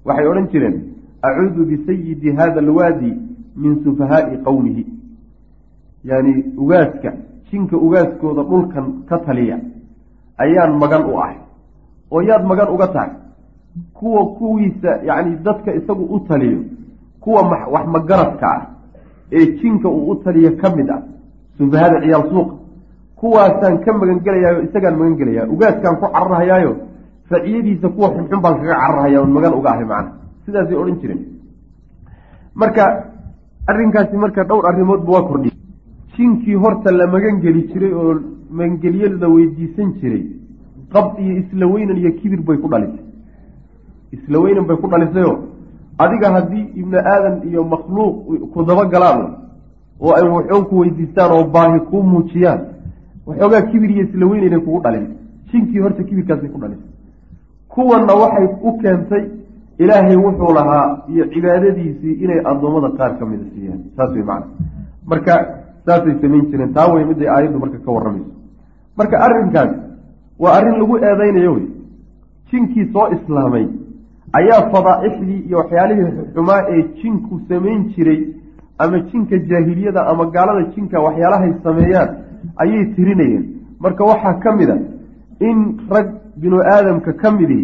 Waxay odhan jireen acuudu bisayidi hada alwaadi min sufahaai qowmihi yani ugaaska jinka ugaaskooda dhulkan ka taliya ayaan magan u ahay. Oo yaad magan uga tahay. Kuwa kuwiisa yacni dadka isagu u taliyo kuwa wax magaradka ah ee jinka uu u taliyo ka mid ah sufahada ciyaal suuqa kuwaasaan ka magan gelayaayo isagaan magan gelayaa ugaaskaan ku cararhayaayo raciyadiisa kuwa xunxun baan kaga cararhaya on magan uga ahay macna. Sidaasay odhan jireen. Marka arrinkaasi marka dhowr arrimoodba waa kordhiya jinkii horta la magan geli jiray oo magangelyo la weydiisan jiray. Qab iyo isla weynan iyo kibir bay ku dhalisay isla weynan bay ku dhalisayoo adiga haddii ibnu aadan iyo makhluuq ku dabagalaan oo ay waxoon ku weydiistaan oo baahi kuu muujiyaan waxoogaa kibir iyo isla weynayna kugu dhalin jinkii horta kibirkaasay ku dhalisay kuwanna waxay u keentay ilaahay wuxuu lahaa iyo cibaadadiisii inay addoommada qaar ka mida siiyaan. Saas wey macana marka saasay samayn jireen. Taa wey miday aayaddu marka ka warramayso marka arrinkaas waa arrin lagu eedeynayo wey. Jinkii soo islaamay ayaa fadaa'ixdii iyo waxyaalihii xumaa ee jinku samayn jiray ama jinka jaahiliyada ama gaalada jinka waxyaalahay sameeyaan ayay tirinayeen. Marka waxaa ka mid a in rag binu aadamka ka midi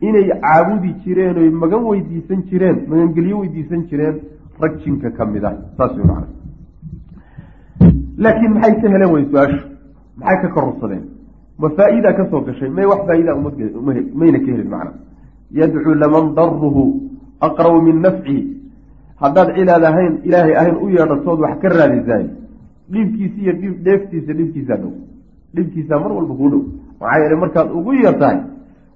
inay caabudi jireen oy magan weydiisan jireen magangelyo weydiisan jireen rag jinka ka mid ah. Saas wey laakiin maxay ka heleen way su'aashu maxay ka kororsadeen? Ma faa-iida ka soo gashay? May wax faa-ida mayna ka helin macna. Yadcuu laman daruhu aqrabu min nafcihi haddaad cilaad ahayn ilaahay ahayn u yeedhatood wax ka raadisaay dhibkiisa iyo dhib dheeftiisa dhibkiisaa dhow. Dhibkiisaa mar walba kuu dhow. Maxaa yeele markaad ugu yartahay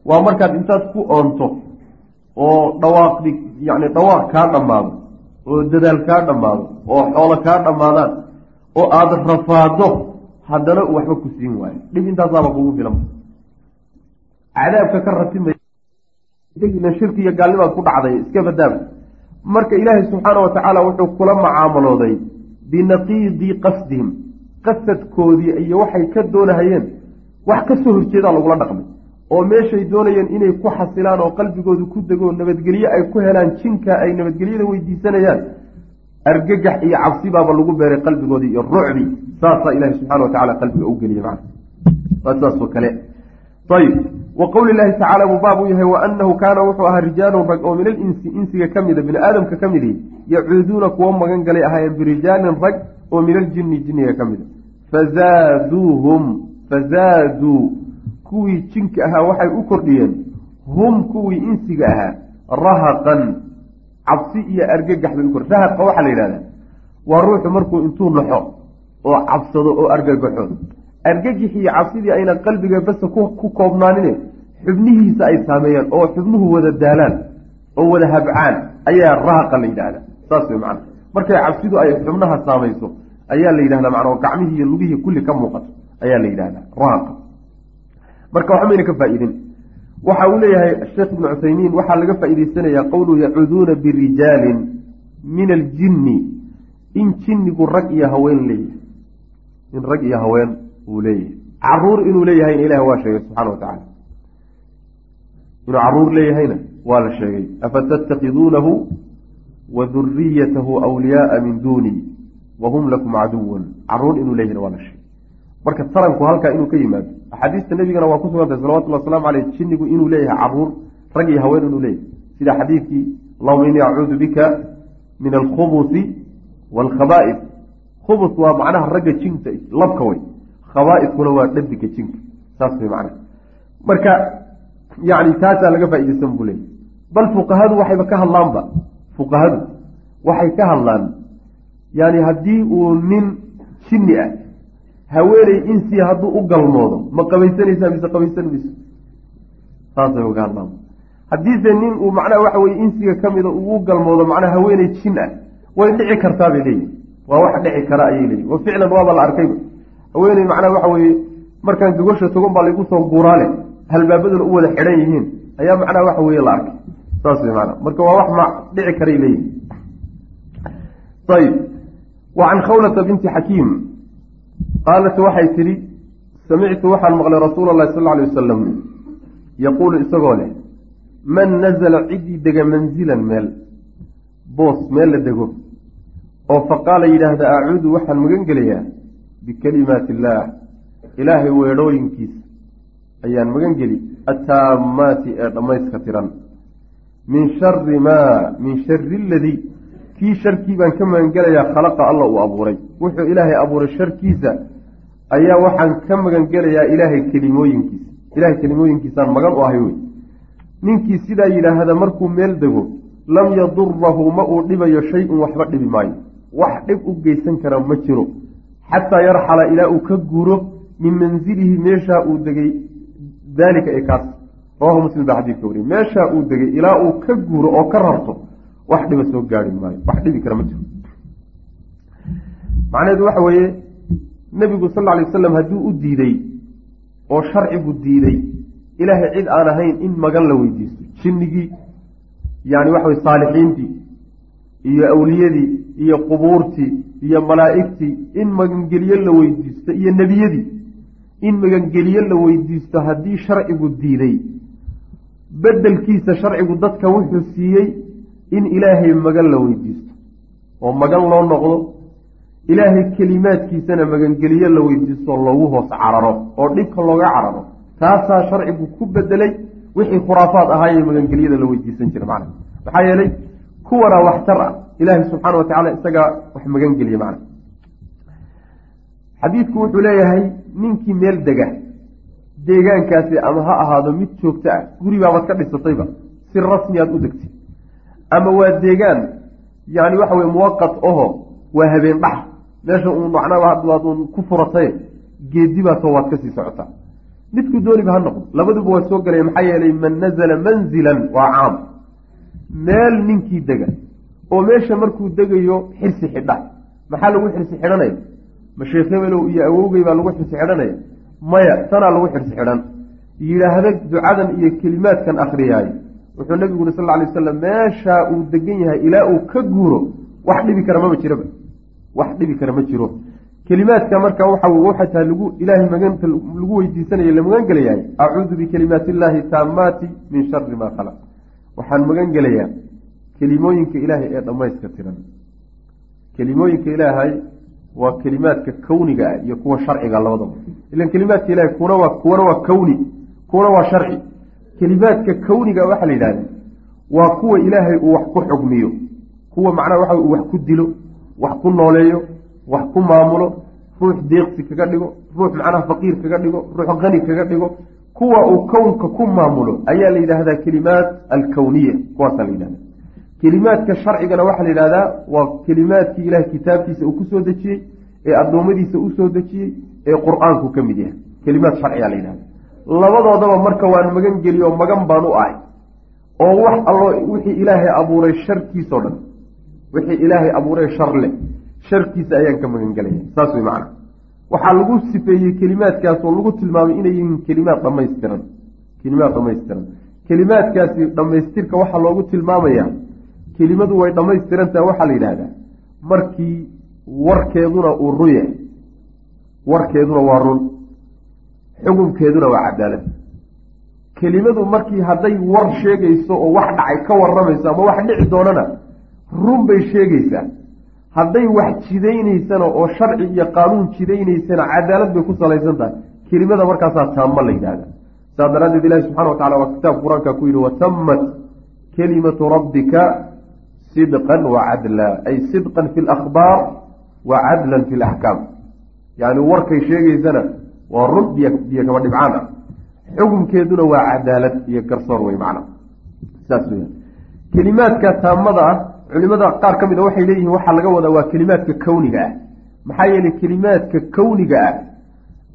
waa markaad intaad ku oonto oo dhawaaqdi yani dhawaaq kaa dhammaado oo dadaal kaa dhammaado oo xoolo kaa dhammaadaan oo aada rafaado haddana uu waxba ku siin waayo. Dhib intaasaaba kugu filan. Cadaabka ka ratimaya shirki iyo gaalnimaad ku dhacday iska badaaba marka ilaahay subxaana wa tacaala wuxuu kula macaamalooday binaqiidi qasdihim. Qasadkoodii iyo waxay ka doonahayeen wax ka soo horjeedaa lagula dhaqmay. Oo meeshay doonayeen inay ku xasilaan oo qalbigoodu ku dego nabadgelyo ay ku helaan jinka ay nabadgelyada weydiisanayaan argagax iyo cabsi baaba lagu beeray qalbigoodii iyo rucdi saasaa ilahi subxana wa tacala qalbiga u geliyey man waa saasoo kale. Ayib wa qowli llaahi tacala buu baab u yahay wa anahu kaana wuxuu ahaa rijaalun rag oo min alinsi insiga ka mida bini aadamka ka midi yacuuduuna kuwo magan galay ahaayeen birijaalin rag oo min aljinni jinniga ka mida. Fazaaduuhum fazaaduu. Kuwii jinka ahaa waxay u kordhiyeen. Hum kuwii insiga ahaa rahaqan cabsi iyo argagax bay u kordhi rahaqa waxaa la yidhahdaa waa ruuxu markuu intuu naxo oo cabsado oo argagaxo. Argagixi iyo cabsidii ayna qalbiga basa ku koobnaanine xubnihiisa ay saameeyaan oo xubnuhu wada daalaan oo wada habcaan ayaa rahaqa la yidhahda saas wey macana markay cabsidu ay xubnaha saamayso ayaa la yidhahdaa macna oo gacmihii iyo lugihii kulli ka muuqato ayaa la yidhahdaa rahaqa. Marka waxba mayna ka faa-iidin waxa uu leeyahay sheekh ibnu cuthaymiin waxaa laga faa-iideysanayaa qowluhu yacuuduuna birijaalin min aljinni in jinnigu rag iyo haween leeyahay. In rag iyo haween uu leeyahay. Caruur inuu leeyahayna ilahi waa sheegay subxana wa tacala inuu carruur leeyahayna waa la sheegay. Afatattakhiduunahu wa duriyatahu awliyaaa min duuni wahum lakum caduwan carruur inuu leeyahayna waa la sheegay marka taranku halkaa inuu ka yimaado. Axaadiista nebigana waa ku sugantay salawatullah waslamu aleyh jinnigu inuu leeyahay carruur rag iyo haween inuu leeyahay. Sida xadiidkii allahuma innii acuudu bika min alkhubusi waalkhaba'id khubus waa macnaha ragga jinka labka way. Khabaaidkuna waa dhabiga jinka. Saas way macnaha. Marka yani taasaa laga faa-ideysan buu leeyay bal fuqahadu waxayba ka hadlaanba. Fuqahadu waxay ka hadlaan yani haddii uu nin jinni ah haweeney insi hadduu u galmoodo ma qabaysanaysaa mise qabaysan mayso? Saasay uga hadlaan. Haddiise nin uu macnaha waxa weye insiga ka mida uu u galmoodo macnaha haweeney jin ah way dhici kartaa bay leeyihiin waa wax dhici kara ayay leeyihiin wa ficlan waaba la arkayba haweeney macnaha waxa weeye markaan gogosha togon baa laigu soo guuraale halbaabaduna u wada xidhan yihiin ayaa macnaha waxa weeye la arkay. Saas wey maanaa marka waa wax ma dhici karay leeyihiin ayib wa can khawlata binti xakiim qaalat waxay tidhi samictu waxaan maqlay rasuula allahi sal alay wasalam yaquulu isagoo leh man nazala ciddii dega manzilan meel boos meel la dego oo faqaala yidhaahda acuudu waxaan magan gelayaa bikalimaati illaah ilaahay weedhooyinkiisa ayaan magan geli attaamaati ee dhammayska tiran min shari maa min shari aladii kii sharkii baan ka magangelayaa khalaqa alla uu abuuray. Wuxuu ilaahay abuuray sharkiisa ayaa waxaan ka magangelayaa ilaahay kelimooyinkiisa. Ilahay kelimooyinkiisaan magan u ahay wey ninkii sidaa yidhaahda markuu meel dego lam yadurahu ma uu dhibayo shay-un waxba dhibi maayo. Wax dhib u geysan kara ma jiro. Xataa yarxala ilaa uu ka guuro min manzilihi meeshaa uu degay. Daalika ee kaas rawahu muslim baa xadiidka wariyay meeshaa uu degay ilaa uu ka guuro oo ka rarto wax dhiba soo gaari maayo wax dhibi kara ma jiro. Macnaheedu waxa weeye nebigu sal alay wasalam hadduu u diiday oo sharcigu diiday ilaahay cid aan ahayn in magan la weydiisto jinnigii yani waxa weye saalixiintii iyo awliyadii iyo qubuurtii iyo malaa'igtii in magangelyo la weydiisto iyo nebiyadii in magangelyo la weydiisto haddii sharcigu diiday. Bedelkiisa sharcigu dadka wuxuu siiyey in ilaahay magan la weydiisto. oo magan loo noqdo ilaahay kelimaadkiisana magangelyo la weydiisto loogu hoos cararo oo dhibka looga cararo. Taasaa sharcigu ku bedelay wixii khuraafaad ahaayee magangelyada la weydiisan jira macna maxaa yeelay kuwana waxtar ah ilaahay subxaana wa tacala isagaa wax magangeliye macna xadiidku wuxuu leeyahay ninkii meel dega deegaankaasi ama ha ahaado mid joogto ah guri baabaad ka dhisatayba si rasmi aad u degtay ama waa deegaan yani waxa weye muwaqat oho waa habeen dhax. Meesha uun macnaa waad uun ku furatay geedibaasoo waad ka sii socotaa midku dooniba ha noqdo. Labaduba waa soo galaya maxaa yeelay man nazala manzilan waa caam. Meel ninkii dega oo meesha markuu degayo xirsi xidha. Maxaa lagu xirsi xidhanaya ma hebelow iyo awowgey baa lagu xirsi xidhanaya maya tanaa lagu xirsi xidhan. Yidhaahda ducadan iyo kelimaadkan akriyaay wuxuu nabigu uri sal ly wasalam meeshaa uu degan yahay ilaa uu ka guuro wax dhibi kara mama jiraba wax dhibi kara ma jiro. Kelimaadka marka waxa waxay tahay lagu ilaahay maganta lagu weydiisanaya la magan gelayahay acuudu bikalimaati illaahi taamaati min shari maa khalaq. Waxaan magan gelayaa kelimooyinka ilaahay ee dhammayska tiran. Kelimooyinka ilaahay waa kelimaadka kawniga ah iyo kuwa sharciga labadaba. Ilan kelimaadka ilahay kuna waa kuwana waa kawni kuwana waa sharci kelimaadka kawniga waxaa la yidhahda waa kuwa ilaahay uu wax ku xugmiyo. Kuwa macnaha waxa uu wax ku dilo wax ku nooleeyo wax ku maamulo ruux deeqsi kaga dhigo ruux macnaha faqiir kaga dhigo ruux qani kaga dhigo kuwa uu kownka ku maamulo ayaa la yidhaahdaa kelimaat alkawniya kuwaasaa la yidhahda. Kelimaadka sharcigana waxaa la yidhahdaa waa kelimaadkii ilahay kitaabkiisa uu ku soo dejiyey ee addoommadiisa u soo dejiyey ee qur'aanku ka mid yahay. Kelimaad sharcigaa la yidhahda labadoodaba marka waan magan geliyo magan baan u ahay. oo wax allo wixii ilaahay abuuray sharkiisao dhan. wixii ilaahay abuuray shar leh. sharkiisa ayaan ka magan gelaya saas wey macana waxaa lagu sifeeyey kelimaadkaas oo lagu tilmaamay inay yihiin kelimaad dhamaystiran kelimaad dhamaystiran kelimaadkaasi dhammaystirka waxaa loogu tilmaamayaa. kelimadu way dhammaystirantaha waxaa la yidhahdaa markii warkeeduna uu yahay. warkeeduna waa run xukunkeeduna waa cadaalad. Kelimadu markii hadday war sheegayso oo wax dhacay ka waramayso ama wax dhici doonana run bay sheegaysaa. Hadday wax jidaynaysana oo sharci iyo qaanuun jidaynaysana cadaalad bay ku salaysan tahay. Kelimada markaasaa taamo la yidhahda saas daraaddeed ilahi subxana wa tacala waa kitaabka qur'aanka ku yidhi watammat kelimatu rabbika sidqan wa cadla ay sidqan fi lakhbaar wa cadlan fi laxkaam yani warkay sheegaysana waa run biyo kaba dhibcaan ah xukunkeeduna waa cadaalad iyo garsoor wey macna saas weya kelimaadka taamada ah culimada qaar ka mid a waxay leeyihiin waxaa laga wadaa waa kelimaadka kawniga ah. Maxaa yeelay kelimaadka kawniga ah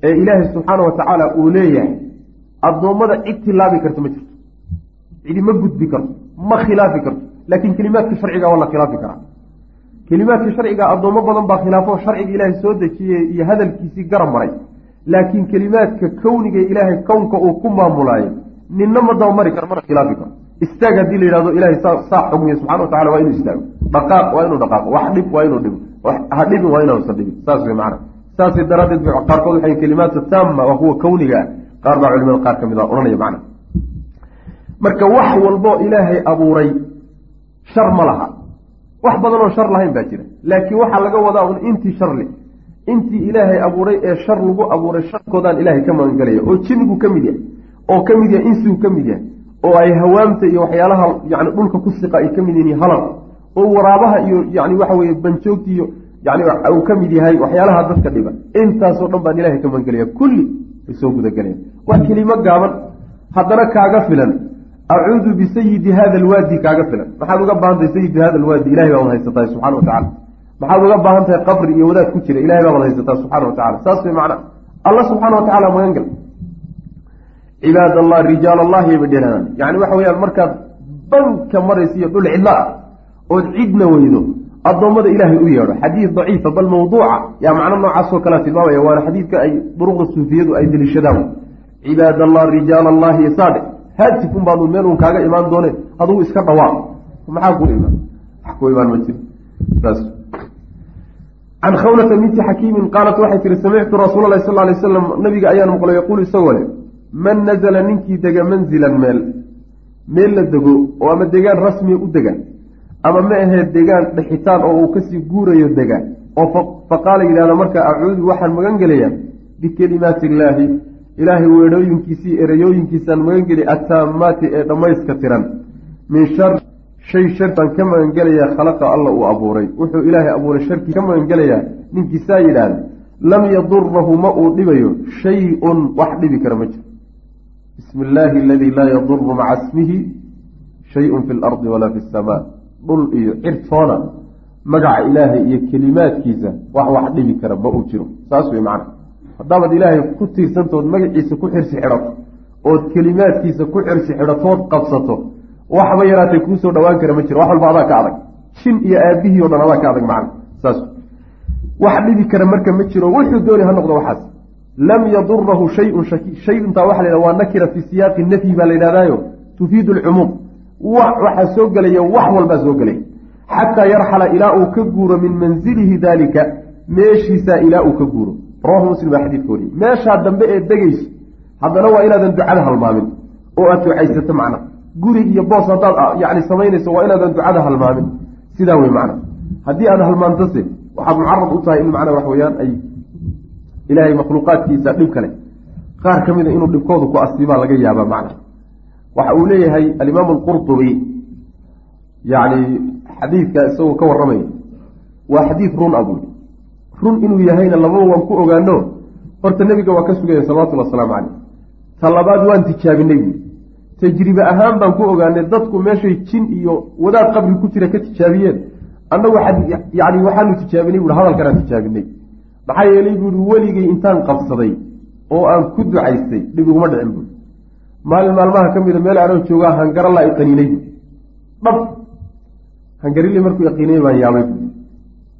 ee ilaahay subxaana wa tacaala uu leeyahay addoommada cid tilaabi karto ma jirto. Cidi ma gudbi karto ma khilaafi karto. Laakiin kelimaadka sharciga waa la khilaafi karaa. Kelimaadka sharciga addoommo badan baa khilaafo sharciga ilaahay soo dejiyey iyo hadalkiisii garab maray laakiin kelimaadka kawniga ilaahay kownka uu ku maamulaayo ninna ma dabamari karo mana khilaafi karo. Istaag haddii la yidhahdo ilahay saa xugmiya subxana wa tacala waa inuu istaago. Dhaqaaq waa inuu dhaqaaqo wax dhib waa inuu dhibo. Ha dhibin waa inuusan dhibin. Saas wey macana saasay daraaddeed qaarkood waxay kelimaatu taama waa kuwa kawniga ah. Qaar baa culimada qaar ka mid a odhanaya macna marka wax walbo ilaahay abuuray shar ma laha. Wax badan oo shar lahayn baa jira. Laakiin waxaa laga wadaa un intii shar leh intii ilaahay abuuray ee shar lagu abuuray sharkoodaan ilaahay ka magangelaya oo jinnigu ka mid yahay oo ka mid yahay insigu ka mid yahay oo ay hawaamta iyo waxyaalaha yani dhulka ku siqa ay ka mid yihiin halal oo waraabaha iyo yani waxa weye banjoogta iyo yani uu ka mid yahay waxyaalaha dadka dhiba intaasoo dhan baan ilahay ka magangelaya kulli ay soo gudagelayaan waa kelimo gaaban haddana kaaga filan acuudu bisayidi hada alwaadi kaaga filan. Maxaad uga baahan tahay sayidi hada alwaadi? Ilahay baa wad haysatahay subxana wa tacala maxaad uga baahan tahay qabri iyo wadaad ku jira? Ilahay baa haysataa subxana wa tacala saas way macna alla subxaana wa tacala magangal cibaad allah rijaal allahi bay dhehadaan yani waxa weyaan markaad banka maraysa iyo dhul cidlo ah ood cidna weydo addoommada ilaahay u yeedho. Xadiid daciifa bal mawduuca yaa macno noocaasoo kalea tilmaamaya waana xadiidka ay duruqda suufiyadu ay deliishadaan. Cibaad allah rijaal allahi saade haajif un baadu meel uun kaaga imaan doone adugu iska dhawaaq maxaa ku imaan? Wax ku imaan ma jiro. Saas can khawlata binti xakiimin qaalat waxay tihi samictu rasuula lahi sal lay slam nabiga ayaan maqlay yaquulu isagoo leh man nazala ninkii dega manzilan meel meel la dego oo ama degaan rasmiya u dega ama ma ahee degaan dhexitaan oo uu ka sii guurayo dega oo faqaala yidhahda markaa acuudu waxaan magan gelayaa bikelimaati illaahi ilaahay weedhooyinkiisii ereyooyinkiisaan magan geliya attaamaati ee dhammayska tiran min shar shay shartaan ka magangelayaa khalaqa alla uu abuuray. Wuxuu ilaahay abuuray sharkii ka magangelayaa ninkiisaa yidhaahda lam yadurahu ma uu dhibayo shay-un wax dhibi kara ma jiro. Bismi illaahi aladii laa yaduru maca ismihi shay-un fi lardi walaa fi samaa. Dhul iyo cirtoona magaca ilaahay iyo kelimaadkiisa wax wax dhibi kara ma uu jiro. Saas wey macna. Haddaabad ilaahay ku tiirsantood magaciisa ku xirsi xidhato ood kelimaadkiisa ku xirsi xidhatood qabsato waxba yaraatay kuusoo dhawaan kara ma jiro. Wax walba adaa ka adag. Shin iyo aabihii o dhan adaa ka adag macna saas. Wax dhibi kara marka ma jiro. Wuxuu dooni ha noqdo waxaas. Lam yadurahu shayun shayuntaa waxa la waa nakira fii siyaaqi nafyi baa la yidhahdaayo. Tufiidu alcumuum waxaa soo gelaya wax walbaa soo gelay xataa yarxala ilaa uu ka guuro min manzilihi daalika. Meeshiisaa ilaa uu ka guuro. Rawahu muslim baa xadiidka wariyey meeshaa dambe ee degayso haddana waa inaadan ducada halmaamin. Oo aad ducaysato macna guri iyo boos haddaad yani samaynayso waa inaadan ducada halmaamin. Sidaa wey macna. Haddii aad halmaantase waxaad mucarad u tahay in macnaa wax weeyaan ay ilaahay makhluuqaadkiisa dhib kale. Qaar ka mida inuu dhibkooda ku asiibaa laga yaabaa macna. Waxa uu leeyahay alimaamu alqurtubi yacni xadiidka isagoo ka warramaya. Waa xadiid run a buuri run inuu yahayna lababa waan ku ogaano horta nebiga waa ka sugaya salawatullhi wasalaamu caleyh ta labaad waan tijaabinay buuri tajribe ahaan baan ku ogaanay dadku meeshay jin iyo wadaad qabri ku jira ka tijaabiyeen. Annagu yani waxaanu tijaabinay buui hadalkanaan tijaabinay maxaa yeelay buuri weligay intaan qabsaday oo aan ku ducaystay dhib iguma dhicin buuri maalin maalmaha ka mida meel anoo joogaa hangarala i qaniinay buui dhab! Hangarile markuu yaqiinay baan yaabay buui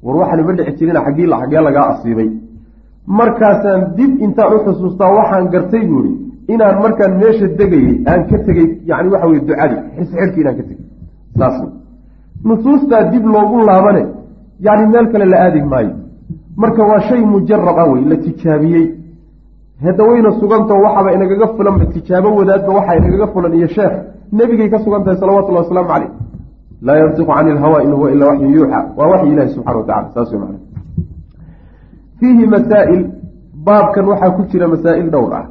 war waxaan ima dhici jirin xaggii xaggee lagaa asiibay. Markaasaan dib intaan u xusuustaa waxaan gartay buuri inaan markaan meesha degayey aan ka tegey yani waxa weye ducadii xisxirki inaan ka tegey saas nusuustaa dib loogu laabane yani meel kale la aadi maayo. Marka waa shay mujarab ah wey la tijaabiyey. Hadda wayna sugantao waxaaba inagaga fulanba tijaabo wadaadba waxaa inagaga fulan iyo sheekh nebigay ka sugan tahay salawatullahi wasalaamu caleyh laa yantiqu cani ilhawa in huwa ilaa waxyu yuuxa. Waa waxyi ilahi subxana wa tacala saas fiihi masaa'il baabkan waxaa ku jira masaa'il dhowr ah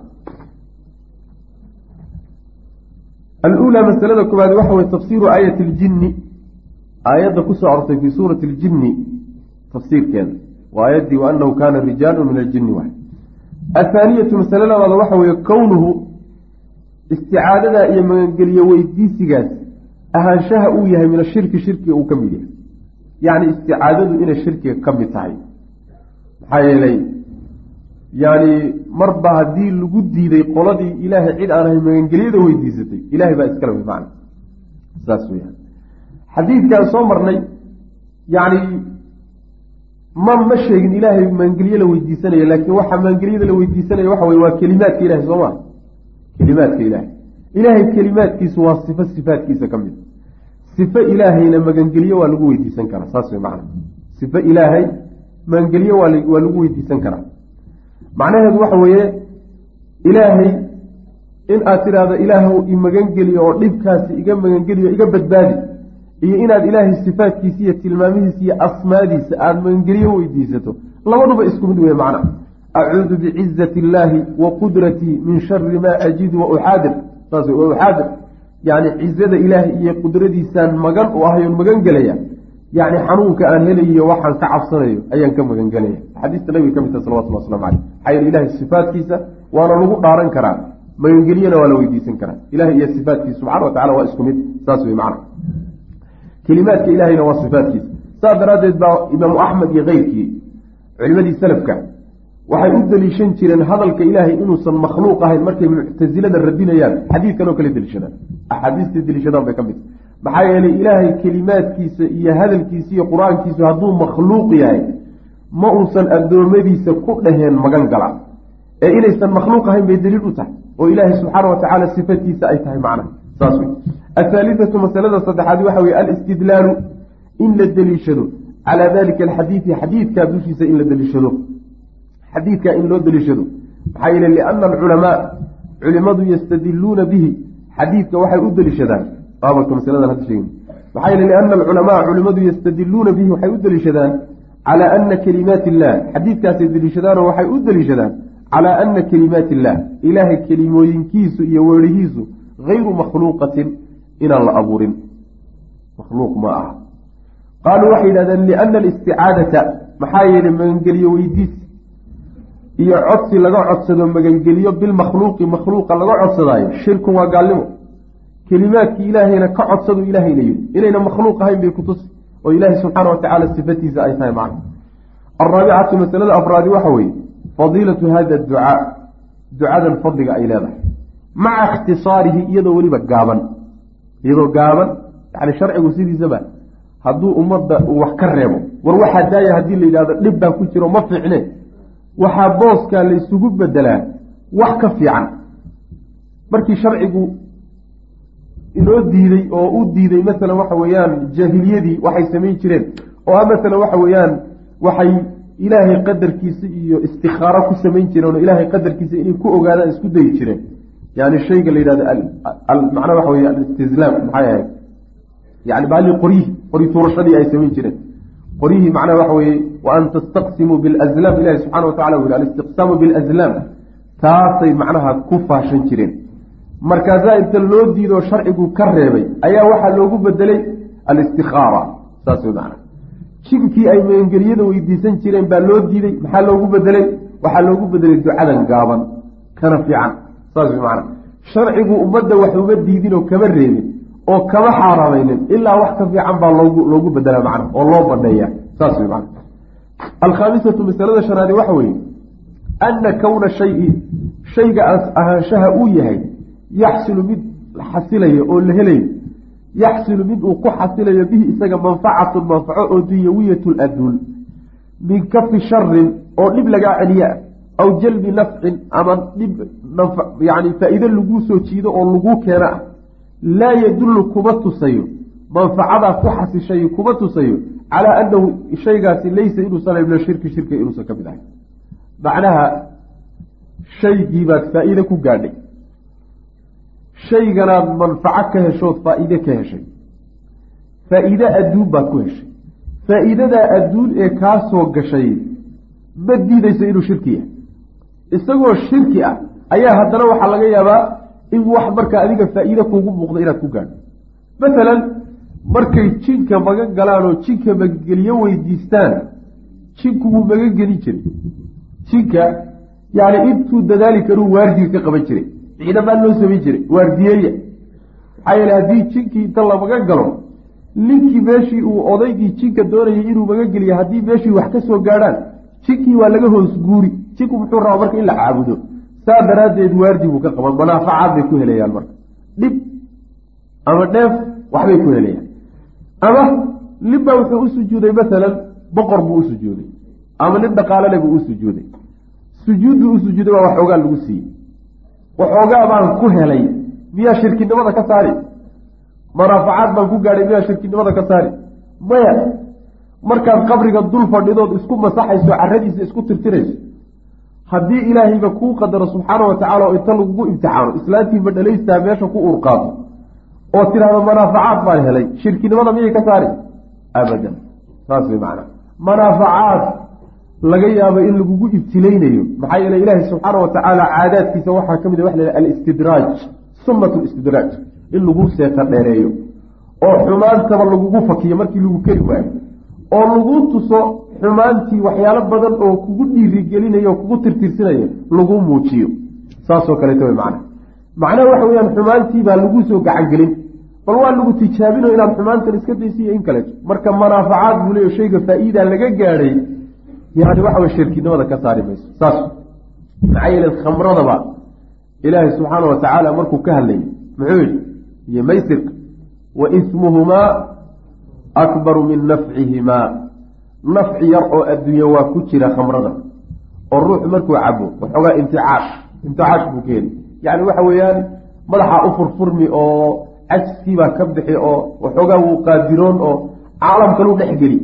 aluulaa masalada koowaad waxa weye tafsiiru aayati ljinni aayadda ku soo arortay fii suurati ljinni tafsiirkeeda. Waa aayaddii wa anahu kaana rijaalu min aljinni waay athaaniyatu masale labaad waxa weeye kownuhu isticaadadaa iyo magangeliyo weydiisigaas ahaanshaha uu yahay min ashirki shirkiga uu ka mid yahay. Yacni isticaadadu inay shirkiga ka mid tahay. Maxaa yeelay yani marba haddii lagu diiday qoladii ilaahay cid aan ahay magangelyada weydiisatay ilahay baa iskale wey macna. Saas weyaan xadiidkaan soo marnay yani ma ma sheegin ilaahay magangelye la weydiisanaya laakiin waxa magangelyada la weydiisanaya waxa wey waa kelimaadka ilahay soo maa kelimaadka ilahay ilaahay kelimaadkiisu waa sifo sifaadkiisa ka mid. Sifo ilaahayna magangelyo waa lagu weydiisan karaa saas wey macna. Sifo ilaahay magangelyo waa waa lagu weydiisan karaa macnaheedu waxa weeye ilaahay in aad tidhaahdo ilaahw i magangeliyo oo dhibkaasi iga magangeliyo iga badbaadi iyo inaad ilaahay sifaadkiisa iyo tilmaamihiisa iyo asmaadiisa aada magangeliyo weydiisato labaduba isku mid wey macna. Acuudu bicizati illaahi wa qudratii min shari maa ajidu wa uxaadir saas wa uxaadir yani cizada ilaahay iyo qudradiisaan magan u ahayoon magan gelaya yani xanuunka aan helayo waxaan ka cabsanayo ayaan ka magan gelaya xadiista nabiga ka mid taha salawatullah waslamu caleyh maxaa yeele ilahay sifaadkiisa waana lagu dhaaran karaa magangelyana waa la weydiisan karaa ilahay iyo sifaadkiisa subxana wa tacala waa isku mid saas wey macna kelimaadka ilahayna waa sifaadkiisa saas daraaddeed baa imaamu axmed iyo keyrkii culimadii salafka waxay u deliishan jireen hadalka ilaahay inuusan makhluuq ahayn markay muctasilada radinayaan xadiidkan oo kale deliishadaan axaadiistay deliishadaan bay ka mid maxaa yeelay ilaahay kelimaadkiisa iyo hadalkiisa iyo qur'aankiisu hadduu makhluuq yahay ma uusan addoommadiisa ku dhaheen magan gala. Ee inaysan makhluuq ahayn bay daliil u tahay oo ilaahay subxaana wa tacaala sifatiisa ay tahay macnaha saas wey athaalithatu masalada saddexaad waxa weye alistidlaalu in la deliishado calaa dalika alxadiidi xadiidkaa dushiisa in la deliishado xadiidkaa in loo deliishado maxaa yeele liana alculamaa culimadu yastadiluuna bihi. Xadiidka waxay u deliishadaan baabalka masaladan hadda sheegin maxaa yeele liana alculamaa culimadu yastadiluuna bihi waxay u deliishadaan calaa ana kelimaati illah xadiidkaasay deliishadaanoo waxay u deliishadaan calaa ana kelimaati illah ilaahay kelimooyinkiisu iyo weerihiisu hayru makhluuqatin inaan la abuurin. Makhluuq ma aha. Qaaluu waxay yidhahdeen liana alisticaadata maxaa yeelay magangeliyo weydiis iyo codsi laga codsado magangeliyo bilmakhluuqi makhluuqa laga codsadaayo shirkun waa gaalnimo kelimaadkii ilaahayna ka codsadu ilaahayna yidhi. Inayna makhluuq ahayn bay kutusi oo ilaahay subxaana wa tacaala sifatiisa ay tahay macna. Alraabicatu masalada afraadi waxa weeye fadiilatu hada ducaa. Ducadan fadliga ay leedahay. Maca ikhtisaarihi iyadoo weliba gaaban. Iyadoo gaaban yani sharcigu sidiisaba hadduu ummadda wax ka reebo. War waxaa daaya haddii la yidhahdo dhib baa ku jiro ma fiicne. Waxaa booskaa la isugu bedelaa wax ka fiican. Markii sharcigu inoo diiday oo u diiday masalan waxa weeyaan jaahiliyadii waxay samayn jireen. Oo ah masalan waxa weeyaan waxay ilaahay qadarkiisa iyo istikhaaro ku samayn jireen oo ilaahay qadarkiisa inay ku ogaadaan isku dayi jireen. Yani shayga la yidhahdo macnaa waxa wey alistizlaam maxay ahayd? Yani baali qoryihi qoryi tuurashadii ay samayn jireen. Qoryihii macnaha waxa weeye wa an tastaqsimuu bilazlaam. Ilahi subxana wa tacala wuli alistiqsaamu bilazlaam. Taasay macnaha ku faashan jireen markaasaa inta loo diidoo sharcigu ka reebay ayaa waxaa loogu bedelay alistikaara saas wey macna. Jibkii ay magangeliyada weydiisan jireen baa loo diiday maxaa loogu bedelay? Waxaa loogu bedelay ducadan gaaban kana fiican. Saas wey macna. Sharcigu ummadda wax uma diidinoo kama reebin oo kama xaaraamaynin ilaa wax ka fiican baa loogu loogu bedelaa macna oo loo badheeya saas wey macna. Alkhaamisatu masalada shanaadi waxa weeye ana kowna shayi shayga ahaanshaha uu yahay yaxsilu mid xasilayo oo la helayo yaxsilu mid uu ku xasilayo bihi isaga manfacatun manfaco oo dunyawiyatun adduun. Min kafi sharin oo dhib lagaa celiya aw jalbi nafcin ama dhib yani faa-iide laguu soo jiido oo laguu keena ah laa yadullu kuma tusayo manfacadaa ku xasishay kuma tusayo calaa annahu shaygaasi laysa inuusan min ashirki shirka inuusan ka mid ahay macnaha shaygiibaad faa-iide ku gaadhay shayganaad manfaco ka heshood faa-iide ka heshay. Faa-iide adduun baad ku heshay. Faa-iidadaa adduun ee kaa soo gashay ma diidayso inuu shirki yahay. Isagoo shirki ah ayaa haddana waxaa laga yaabaa in wax markaa adiga faa-iide kuugu muuqdo inaad ku gaadho. Masalan markay jinka magan galaan oo jinka magangeliyo weydiistaan jinku wuu magan gelin jiray. Jinka yani intuu dadaali karuu waardiga ka qaban jiray ciidamaa loo samayn jiray waardiyeeya maxaa yeele haddii jinkii inta la magan galo ninkii meeshii uu odaygii jinka doonayay inuu magan geliya haddii meeshii wax ka soo gaadhaan jinkii waa laga hoos guuri. Jinku muxuu rabaa marka in la caabudo. Saa daraaddeed waardi buu ka qaban manaafacaad bay ku helayaan marka. Dhib ama dheef waxbay ku helayaan. Ama ninbaa wuxuu u sujuuday masalan boqor buu u sujuuday. Ama nin dhaqaalale buu u sujuuday. Sujuudduu u sujuuday waa waxoogaa lagu siiyey waxoogaa baan ku helay. Miyaa shirkinimada ka saari? Manaafacaad baan ku gaadhay miyaa shirkinimada ka saari? Maya markaad qabriga dul fadhidood isku masaxayso caradiisa isku tirtirayso haddii ilaahayba kuu qadaro subxaana wa tacala oo inta lagugu imtixaano islaantiiba dhalaystaa meesha ku urqaado oo tidhaahdo manaafacaad baan helay. Shirkinimada miyay ka saari? Abadan. Saas way macnaa. Manaafacaad laga yaabo in lagugu ibtilaynayo. Maxaa yeele ilaahay subxaana wa tacaala caadaadkiisa waxaa ka mid a waxa la alistidraaj sunnat listidraaj in lagu seeta dheereeyo oo xumaantaba lagugu fakiyo markii lagu keri waayo oo lagu tuso xumaantii waxyaalo badan oo kugu dhiirigelinayo o kugu tirtirsinayo lagu muujiyo. Saasoo kaleeta way macna macnaha waxa weyaan xumaantii baa lagu soo gacangelin. Bal waa lagu tijaabino inaad xumaantan iska daysiiyo in kaleeto. Marka manaafacaad buu leeyo shayga faa-iida laga gaadhay yani waxa wey shirkinimada ka saari mayso. Saas maxaa yeele khamradaba ilaahay subxaana wa tacaala markuu ka hadlayay muxuu yihi iyo maysirka wa ismuhumaa akbaru min nafcihimaa. Nafci yar oo adduunya waa ku jira khamrada oo ruuxu markuu cabo waxoogaa imticaash imticaash buu ka heli yani waxa weeyaan madaxa u furfurmi oo cajiskiibaa ka bixi oo waxoogaa wuu qaadiroon oo caalamkaluu dhex geli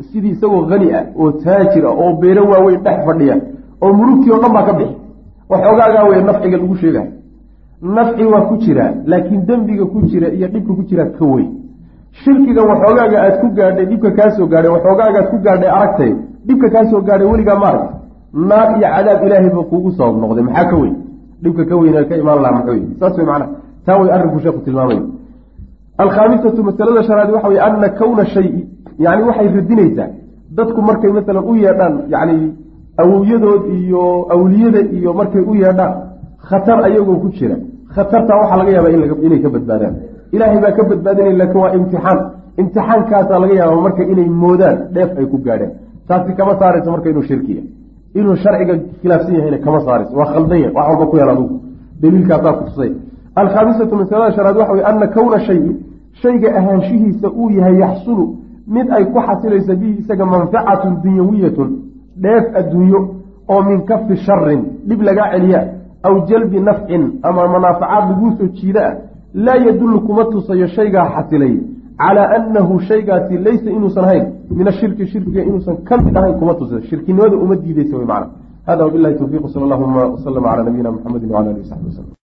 sidii isagoo hani ah oo taajir ah oo beero waaweyn dhex fadhiya oo murugtii o dhan baa ka bixi. Waxoogaagaa wey nafciga lagu sheegayo nafci waa ku jiraa laakiin dembiga ku jira iyo dhibka ku jiraa ka weyn. Shirkiga waxoogaaga aad ku gaadhay dhibka kaa soo gaadhay waxoogaagaad ku gaadhay aragtay dhibka kaa soo gaadhay weligaa maaragta naar iyo cadaab ilaahay buu kuugu sabab noqday maxaa ka weyn? Dhibka ka weyn ka imaan lahaa muxuu yihi saas wey macnaha. Taa way arrinku sheeku tilmaamay. Alkhaamisatu masalada shanaad waxa wey ana kowna shayi yani waxay radinaysaa dadku markay masalan u yeedhaan yani awowyadood iyo awliyada iyo markay u yeedhaan khatar ayagoo ku jira. Khatartaa waxaa laga yaabaa inay ka badbaadaan. Ilaahay baa ka badbaadinaya laakiin waa imtixaan. Imtixaankaasaa laga yaaba marka inay moodaan dheef ay ku gaadheen taasi kama saarayso marka inuu shirkiya inuu sharciga khilaafsan yahayna kama saarayso. Waa khaldan yahay wax walba ku yaal adugu. Daliilkaasaa kutusay alkhaamisatu masalada shanaad waxa wey ana kowna shayi shayga ahaanshihiisa uu yahay yaxsulu mid ay ku xasilayso bihi isaga manfacatun dunyawiyatun dheef adduunyo oo min kafi sharin dhib lagaa celiya aw jalbi nafcin ama manaafacaad laguu soo jiida ah laa yadullu kuma tusayo shaygaa xasilay calaa annahu shaygaasi laysa inuusan ahayn min ashirki shirkiga inuusan ka mid ahayn kuma tusayo shirkinimada uma diideysa wey macna. Hada wabilahi towfiiq sal allahuma waslama calaa nabiyina muxamedi wala alihi wasaxbi waslm